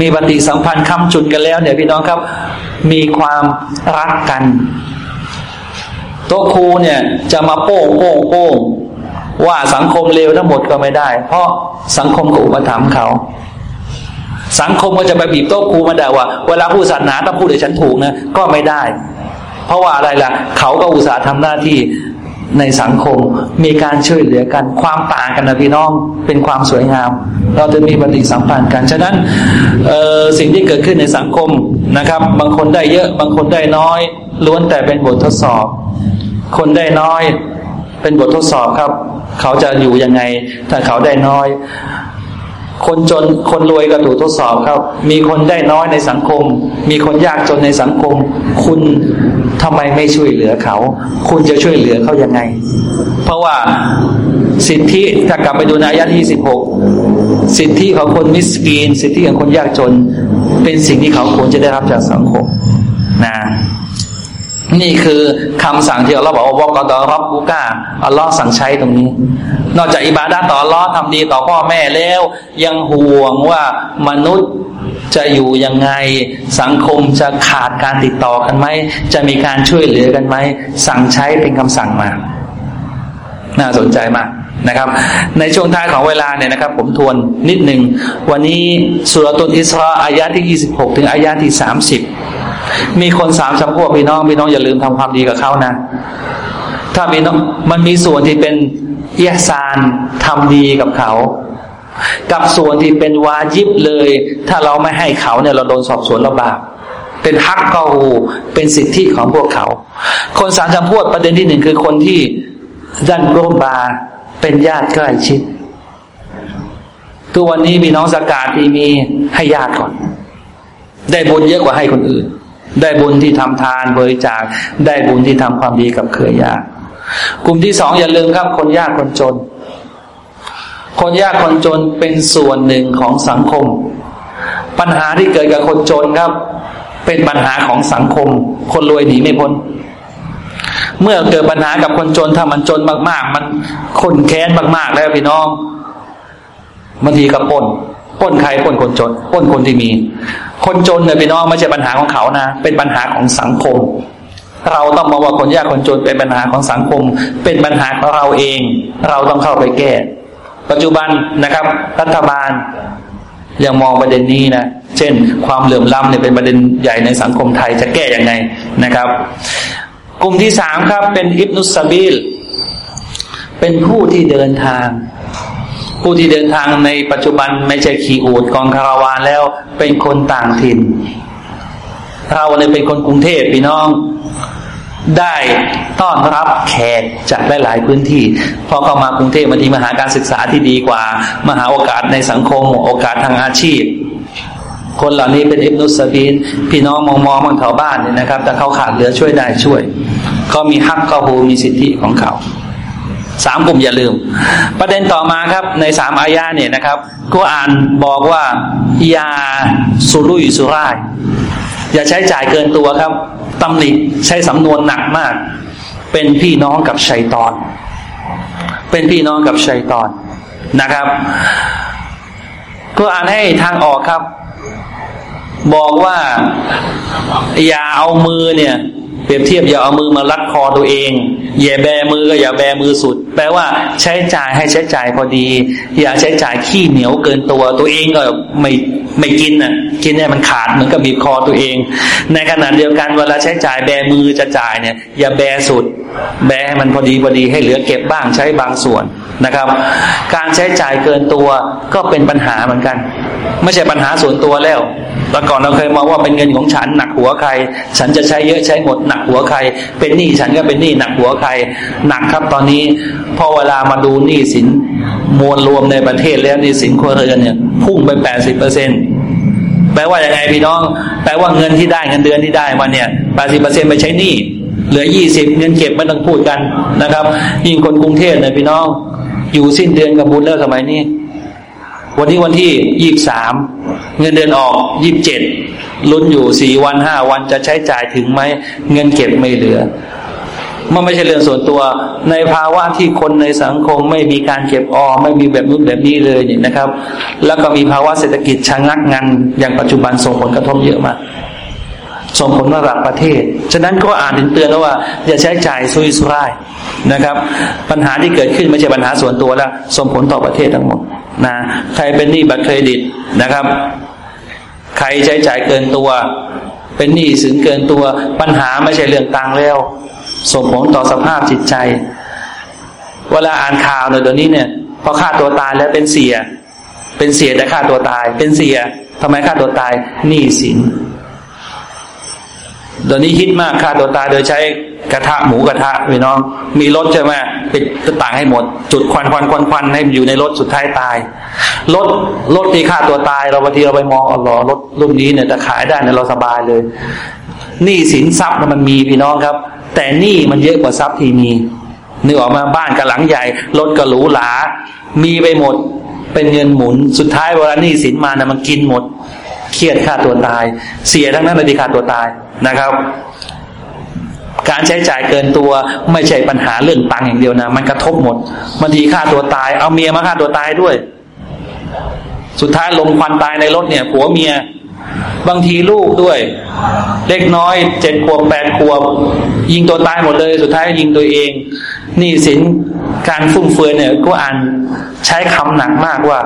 มีปฏิสัมพันธ์คำจุนกันแล้วเนี่ยพี่น้องครับ มีความรักกัน ตัวครูเนี่ยจะมาโป้งโป้งโป้งว่าสังคมเลวทั้งหมดก็ไม่ได้ เพราะสังคมก็อุปถัมภ์เขา สังคมก็จะไปบีบโต๊ะครูมาด่าว่า เวลาผู้ศาสนาต้องพูดให้ฉันถูกนะก็ไม่ได้ เพราะว่าอะไรล่ะ เขาก็อุตส่าห์ทำหน้าที่ในสังคมมีการช่วยเหลือกันความต่างกันนะพี่น้องเป็นความสวยงาม เราจะมีปฏิสัมพันธ์กัน ฉะนั้นสิ่งที่เกิดขึ้นในสังคมนะครับ บางคนได้เยอะบางคนได้น้อย ล้วนแต่เป็นบททดสอบ คนได้น้อยเป็นบททดสอบครับ เขาจะอยู่ยังไง ถ้าเขาได้น้อย คนจนคนรวยก็ถูกทดสอบครับ มีคนได้น้อยในสังคม มีคนยากจนในสังคม คุณทำไมไม่ช่วยเหลือเขา คุณจะช่วยเหลือเขายังไง เพราะว่าสิทธิถ้ากลับไปดูในอายะที่สิบหกสิทธิของคนมิสกีน สิทธิของคนยากจน เป็นสิ่งที่เขาควรจะได้รับจากสังคม นะ นี่คือคำสั่งที่อัลลอฮ์บอกว่ากอดอรับบุกาอัลลอฮ์สั่งใช้ตรงนี้ นอกจากอิบาดาต่ออัลลอฮ์ทำดีต่อพ่อแม่แล้ว ยังห่วงว่ามนุษย์จะอยู่ยังไงสังคมจะขาดการติดต่อกันไหมจะมีการช่วยเหลือกันไหมสั่งใช้เป็นคำสั่งมา น่าสนใจมากนะครับ ในช่วงท้ายของเวลาเนี่ยนะครับ ผมทวนนิดหนึ่งวันนี้สุรตุนอิสราอายะที่ยี่สิบหกถึงอายะที่สา มีคนสามจำพวกพี่น้องพี่น้องอย่าลืมทำความดีกับเขานะ ถ้ามีน้องมันมีส่วนที่เป็นเอียซานทำดีกับเขา กับส่วนที่เป็นวาจิบเลย ถ้าเราไม่ให้เขาเนี่ยเราโดนสอบสวนเราบาปเป็นฮักกอฮูเป็นสิทธิของพวกเขา คนสามจำพวกประเด็นที่หนึ่งคือคนที่ดันร่มบาเป็นญาติใกล้ชิดตัววันนี้มีน้องสกาดที่มีให้ญาติก่อน ได้บุญเยอะกว่าให้คนอื่น ได้บุญที่ทำทานบริจาค ได้บุญที่ทำความดีกับเครือญาติกลุ่มที่สองอย่าลืมครับ คนยากคนจน คนยากคนจนเป็นส่วนหนึ่งของสังคม ปัญหาที่เกิดกับคนจนครับ เป็นปัญหาของสังคม คนรวยหนีไม่พ้นเมื่อเกิดปัญหากับคนจนถ้ามันจนมาก ๆ มันคนแค้นมาก ๆ แล้วพี่น้องบางทีก็ปน ป้นใครป้นคนจนป้นคนที่มี คนจนเนี่ยพี่น้องไม่ใช่ปัญหาของเขานะ เป็นปัญหาของสังคม เราต้องมองว่าคนยากคนจนเป็นปัญหาของสังคม เป็นปัญหาของเราเอง เราต้องเข้าไปแก้ ปัจจุบันนะครับ รัฐบาลยังมองประเด็นนี้นะ เช่น ความเหลื่อมล้ำเนี่ยเป็นประเด็นใหญ่ในสังคมไทยจะแก้อย่างไงนะครับ กลุ่มที่สามครับเป็นอิบนุสบิล เป็นผู้ที่เดินทาง ผู้ที่เดินทางในปัจจุบันไม่ใช่ขี่อูดกองคาราวานแล้วเป็นคนต่างถิ่นเราเนี่ยเป็นคนกรุงเทพพี่น้อง ได้ต้อนรับแขกจากหลาย ๆ พื้นที่พอเข้ามากรุงเทพมันทีมาหาการศึกษาที่ดีกว่า มาหาโอกาสในสังคม โอกาสทางอาชีพ คนเหล่านี้เป็นอิบนุสบีนพี่น้องมองมองบางแถวบ้านเนี่ยนะครับ แต่เขาขาดเหลือช่วยได้ช่วย ก็มีฮักก็ฮูมีสิทธิของเขา สามกลุ่มอย่าลืม ประเด็นต่อมาครับ ในสามอายาเนี่ยนะครับก็อ่านบอกว่ายาสุรุ่ยสุร่าย อย่าใช้จ่ายเกินตัวครับตำหนิใช้สำนวนหนักมาก เป็นพี่น้องกับชัยตอน เป็นพี่น้องกับชัยตอนนะครับก็อ่านให้ทางออกครับ บอกว่าอย่าเอามือเนี่ย เปรียบเทียบอย่าเอามือมาลัดคอตัวเอง อย่าแบมือก็อย่าแบมือสุด แปลว่าใช้จ่ายให้ใช้จ่ายพอดี อย่าใช้จ่ายขี้เหนียวเกินตัวตัวเองก็ไม่ไม่กินอะกินเนี่ยมันขาดเหมือนกับบีบคอตัวเอง ในขณะเดียวกันเวลาใช้จ่ายแบมือจะจ่ายเนี่ย อย่าแบสุด แบมันพอดีพอดีให้เหลือเก็บบ้างใช้บางส่วน นะครับ การใช้จ่ายเกินตัวก็เป็นปัญหาเหมือนกัน ไม่ใช่ปัญหาส่วนตัวแล้วแต่ก่อนเราเคยมองว่าเป็นเงินของฉันหนักหัวใคร ฉันจะใช้เยอะใช้หมดหนักหัวใคร เป็นหนี้ฉันก็เป็นหนี้หนักหัวใคร หนักครับตอนนี้พอเวลามาดูหนี้สินมวลรวมในประเทศแล้วหนี้สินครัวเรือนเนี่ยพุ่งไปแปดสิบเปอร์เซ็นแปลว่าอย่างไงพี่น้อง แปลว่าเงินที่ได้เงินเดือนที่ได้มาเนี่ยแปดสิบเปอร์เซ็นไปใช้หนี้เหลือยี่สิบเงินเก็บไม่ต้องพูดกันนะครับ ยิ่งคนกรุงเทพเนี่ยพี่น้อง อยู่สิ้นเดือนกับบุญแล้วสมัยนี้ วันนี้วันที่ยี่สามเงินเดือนออกยี่บเจ็ดลุ้นอยู่สี่วันห้าวันจะใช้จ่ายถึงไหมเงินเก็บไม่เหลือมันไม่ใช่เรื่องส่วนตัว ในภาวะที่คนในสังคมไม่มีการเก็บออมไม่มีแบบนู้นแบบนี้เลยเนี่ยนะครับ แล้วก็มีภาวะเศรษฐกิจชะงักงันอย่างปัจจุบันส่งผลกระทบเยอะมาก ส่งผลระดับประเทศ ฉะนั้นก็อ่านถึงเตือนแล้วว่า อย่าใช้จ่ายซุยสุร่ายนะครับ ปัญหาที่เกิดขึ้นไม่ใช่ปัญหาส่วนตัวแล้วส่งผลต่อประเทศทั้งหมดนะใครเป็นหนี้บัตรเครดิตนะครับ ใครใช้จ่ายเกินตัว เป็นหนี้สินเกินตัว ปัญหาไม่ใช่เรื่องตังแล้ว ส่งผลต่อสภาพจิตใจ เวลาอ่านข่าวเนี่ยตัวนี้เนี่ยพอฆ่าตัวตายแล้วเป็นเสีย เป็นเสียแต่ฆ่าตัวตาย เป็นเสียทำไมฆ่าตัวตายหนี้สิน เดี๋ยวนี้ฮิตมากฆ่าตัวตายโดยใช้กระทะหมูกระทะพี่น้อง มีรถใช่ไหมปิดต่างให้หมด จุดควันควันควันควันให้อยู่ในรถสุดท้ายตายรถรถที่ฆ่าตัวตาย เราบางทีเราไปมองอ๋อรถรุ่นนี้เนี่ยจะขายได้เนี่ยเราสบายเลยหนี้สินทรัพย์มันมีพี่น้องครับ แต่หนี้มันเยอะกว่าทรัพย์ที่มีนึกออกมาบ้านกับหลังใหญ่รถก็หรูหรามีไปหมด เป็นเงินหมุนสุดท้ายเวลาหนี้สินมาเนี่ยมันกินหมด เครียดฆ่าตัวตาย เสียทั้งนั้นเลยที่ฆ่าตัวตายนะครับ การใช้จ่ายเกินตัวไม่ใช่ปัญหาเรื่องตังค์อย่างเดียวนะ มันกระทบหมดบางทีฆ่าตัวตาย เอาเมียมาฆ่าตัวตายด้วย สุดท้ายลมควันตายในรถเนี่ยผัวเมียบางทีลูกด้วย เล็กน้อยเจ็ดขวบแปดขวบ ยิงตัวตายหมดเลย สุดท้ายยิงตัวเองนี่สินการฟุ่มเฟือยเนี่ยก็อ่านใช้คำหนักมากว่า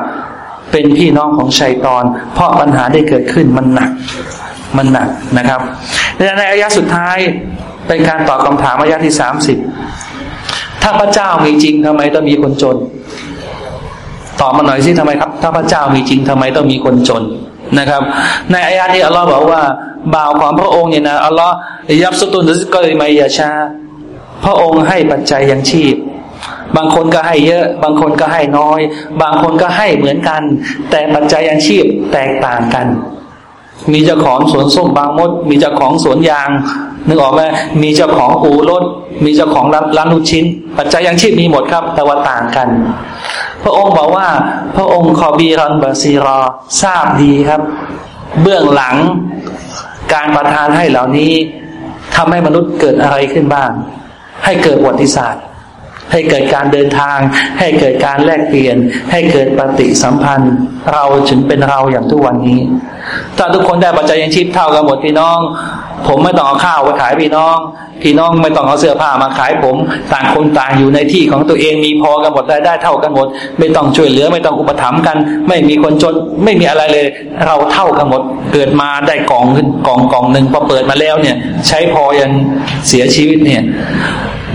เป็นพี่น้องของชัยตอน เพราะปัญหาได้เกิดขึ้นมันหนัก มันหนักนะครับในอายะสุดท้ายเป็นการตอบคำถามอายะที่สามสิบถ้าพระเจ้ามีจริงทำไมต้องมีคนจนตอบมาหน่อยสิทำไมครับ ถ้าพระเจ้ามีจริงทำไมต้องมีคนจนนะครับ ในอายะที่อัลลอฮ์บอกว่า บ่าวของพระองค์เนี่ยนะอัลลอฮ์ยับสตุนก็เลยไม่ยาชา พระองค์ให้ปัจจัยยังชีพ บางคนก็ให้เยอะ บางคนก็ให้น้อย บางคนก็ให้เหมือนกัน แต่ปัจจัยยังชีพแตกต่างกัน มีเจ้าของสวนส้มบางมด มีเจ้าของสวนยาง นึกออกไหมมีเจ้าของอู่รถมีเจ้าของร้านร้านลูกชิ้น ปัจจัยยังชีพมีหมดครับ แต่ว่าต่างกัน พระองค์บอกว่า พระองค์ขอบีรันบาซีรอทราบดีครับ เบื้องหลังการประทานให้เหล่านี้ทำให้มนุษย์เกิดอะไรขึ้นบ้าง ให้เกิดประวัติศาสตร์ ให้เกิดการเดินทาง ให้เกิดการแลกเปลี่ยน ให้เกิดปฏิสัมพันธ์ เราถึงเป็นเราอย่างทุกวันนี้ ถ้าทุกคนได้ปัจจัยยังชีพเท่ากันหมดพี่น้อง ผมไม่ต้องเอาข้าวไปขายพี่น้อง พี่น้องไม่ต้องเอาเสื้อผ้ามาขายผม ต่างคนต่างอยู่ในที่ของตัวเองมีพอกันหมดได้ได้เท่ากันหมด ไม่ต้องช่วยเหลือไม่ต้องอุปถัมภ์กัน ไม่มีคนจนไม่มีอะไรเลย เราเท่ากันหมด เกิดมาได้กล่องขึ้นกล่องกล่องหนึ่งพอเปิดมาแล้วเนี่ย ใช้พอยันเสียชีวิตเนี่ย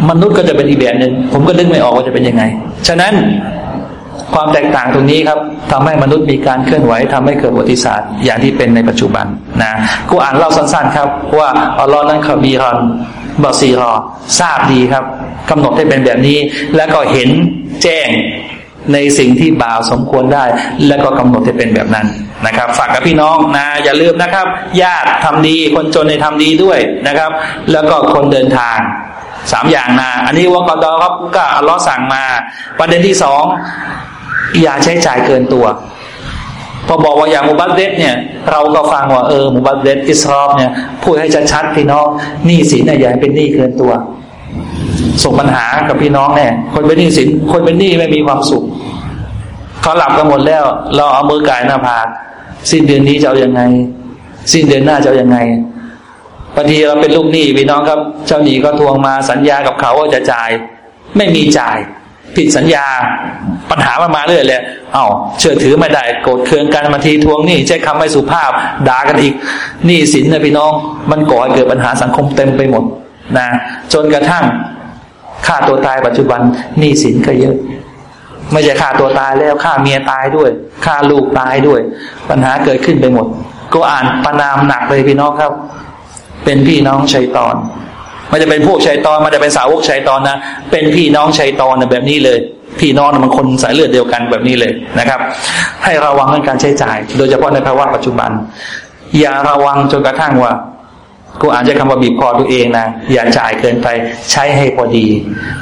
มนุษย์ก็จะเป็นอีกแบบหนึ่งผมก็นึกไม่ออกว่าจะเป็นยังไง ฉะนั้นความแตกต่างตรงนี้ครับทำให้มนุษย์มีการเคลื่อนไหวทำให้เกิดประวัติศาสตร์อย่างที่เป็นในปัจจุบันนะกูอ่านเล่าสั้นๆครับ ว่าอัลลอฮ์นั้นขบีรอนบาซีรอทราบดีครับกำหนดให้เป็นแบบนี้ แล้วก็เห็นแจ้งในสิ่งที่บ่าวสมควรได้ แล้วก็กำหนดให้เป็นแบบนั้นนะครับ ฝากกับพี่น้องนะอย่าลืมนะครับญาติทำดีคนจนในทำดีด้วยนะครับ แล้วก็คนเดินทาง สามอย่างนะ อันนี้ว่ากอดอครับก็อัลลอฮ์สั่งมา ประเด็นที่สองอย่าใช้จ่ายเกินตัว พอบอกว่าอย่างมุบัตเดตเนี่ย เราก็ฟังว่าเออมุบัตเดตอิสรอฟเนี่ยพูดให้ชัดๆพี่น้องหนี้สินเนี่ยอย่าเป็นหนี้เกินตัวส่งปัญหากับพี่น้องเนี่ยคนเป็นหนี้สิน คนเป็นหนี้ไม่มีความสุขเขาหลับกันหมดแล้ว เราเอามือกายหน้าผากสิ้นเดือนนี้จะเอาอยัางไง สิ้นเดือนหน้าจะเอาอยัางไง บางทีเราเป็นลูกหนี้พี่น้องครับ เจ้าหนี้ก็ทวงมาสัญญากับเขาว่าจะจ่าย ไม่มีจ่าย ผิดสัญญา ปัญหามันมาเรื่อยเลยเอา้าเชื่อถือไม่ได้โกรธเคืองกันมางทีทวงหนี้ใช้คำไม่สุภาพด่ากันอีกหนี้สินนะพี่น้อง มันก่อให้เกิดปัญหาสังคมเต็มไปหมดนะจนกระทั่งฆ่าตัวตายปัจจุบันหนี้สินก็เยอะ ไม่ใช่ฆ่าตัวตายแล้วฆ่าเมียตายด้วยฆ่าลูกตายด้วย ปัญหาเกิดขึ้นไปหมด ก็อ่านประนามหนักเลยพี่น้องครับ เป็นพี่น้องชัยตอนมันจะเป็นพวกชัยตอนมันจะเป็นสาวกชัยตอนนะเป็นพี่น้องชัยตอนนะแบบนี้เลย พี่น้องมันคนสายเลือดเดียวกันแบบนี้เลยนะครับ ให้ระวังเรื่องการใช้จ่าย โดยเฉพาะในภาวะปัจจุบัน อย่าระวังจนกระทั่งว่ากูอ่านใช้คำว่าบีบคอตัวเองนะอย่าจ่ายเกินไปใช้ให้พอดี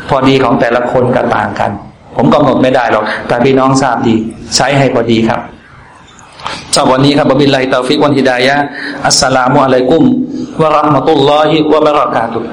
พอดีของแต่ละคนก็ต่างกัน ผมกำหนดไม่ได้หรอกแต่พี่น้องทราบดี ใช้ให้พอดีครับ สำหรับวันนี้ครับบิลลาฮิตาฟิกวันฮิดายะอัสสลามุอะลัยกุมวะราะห์มะตุลลอฮิวะบะเราะกาตุฮ์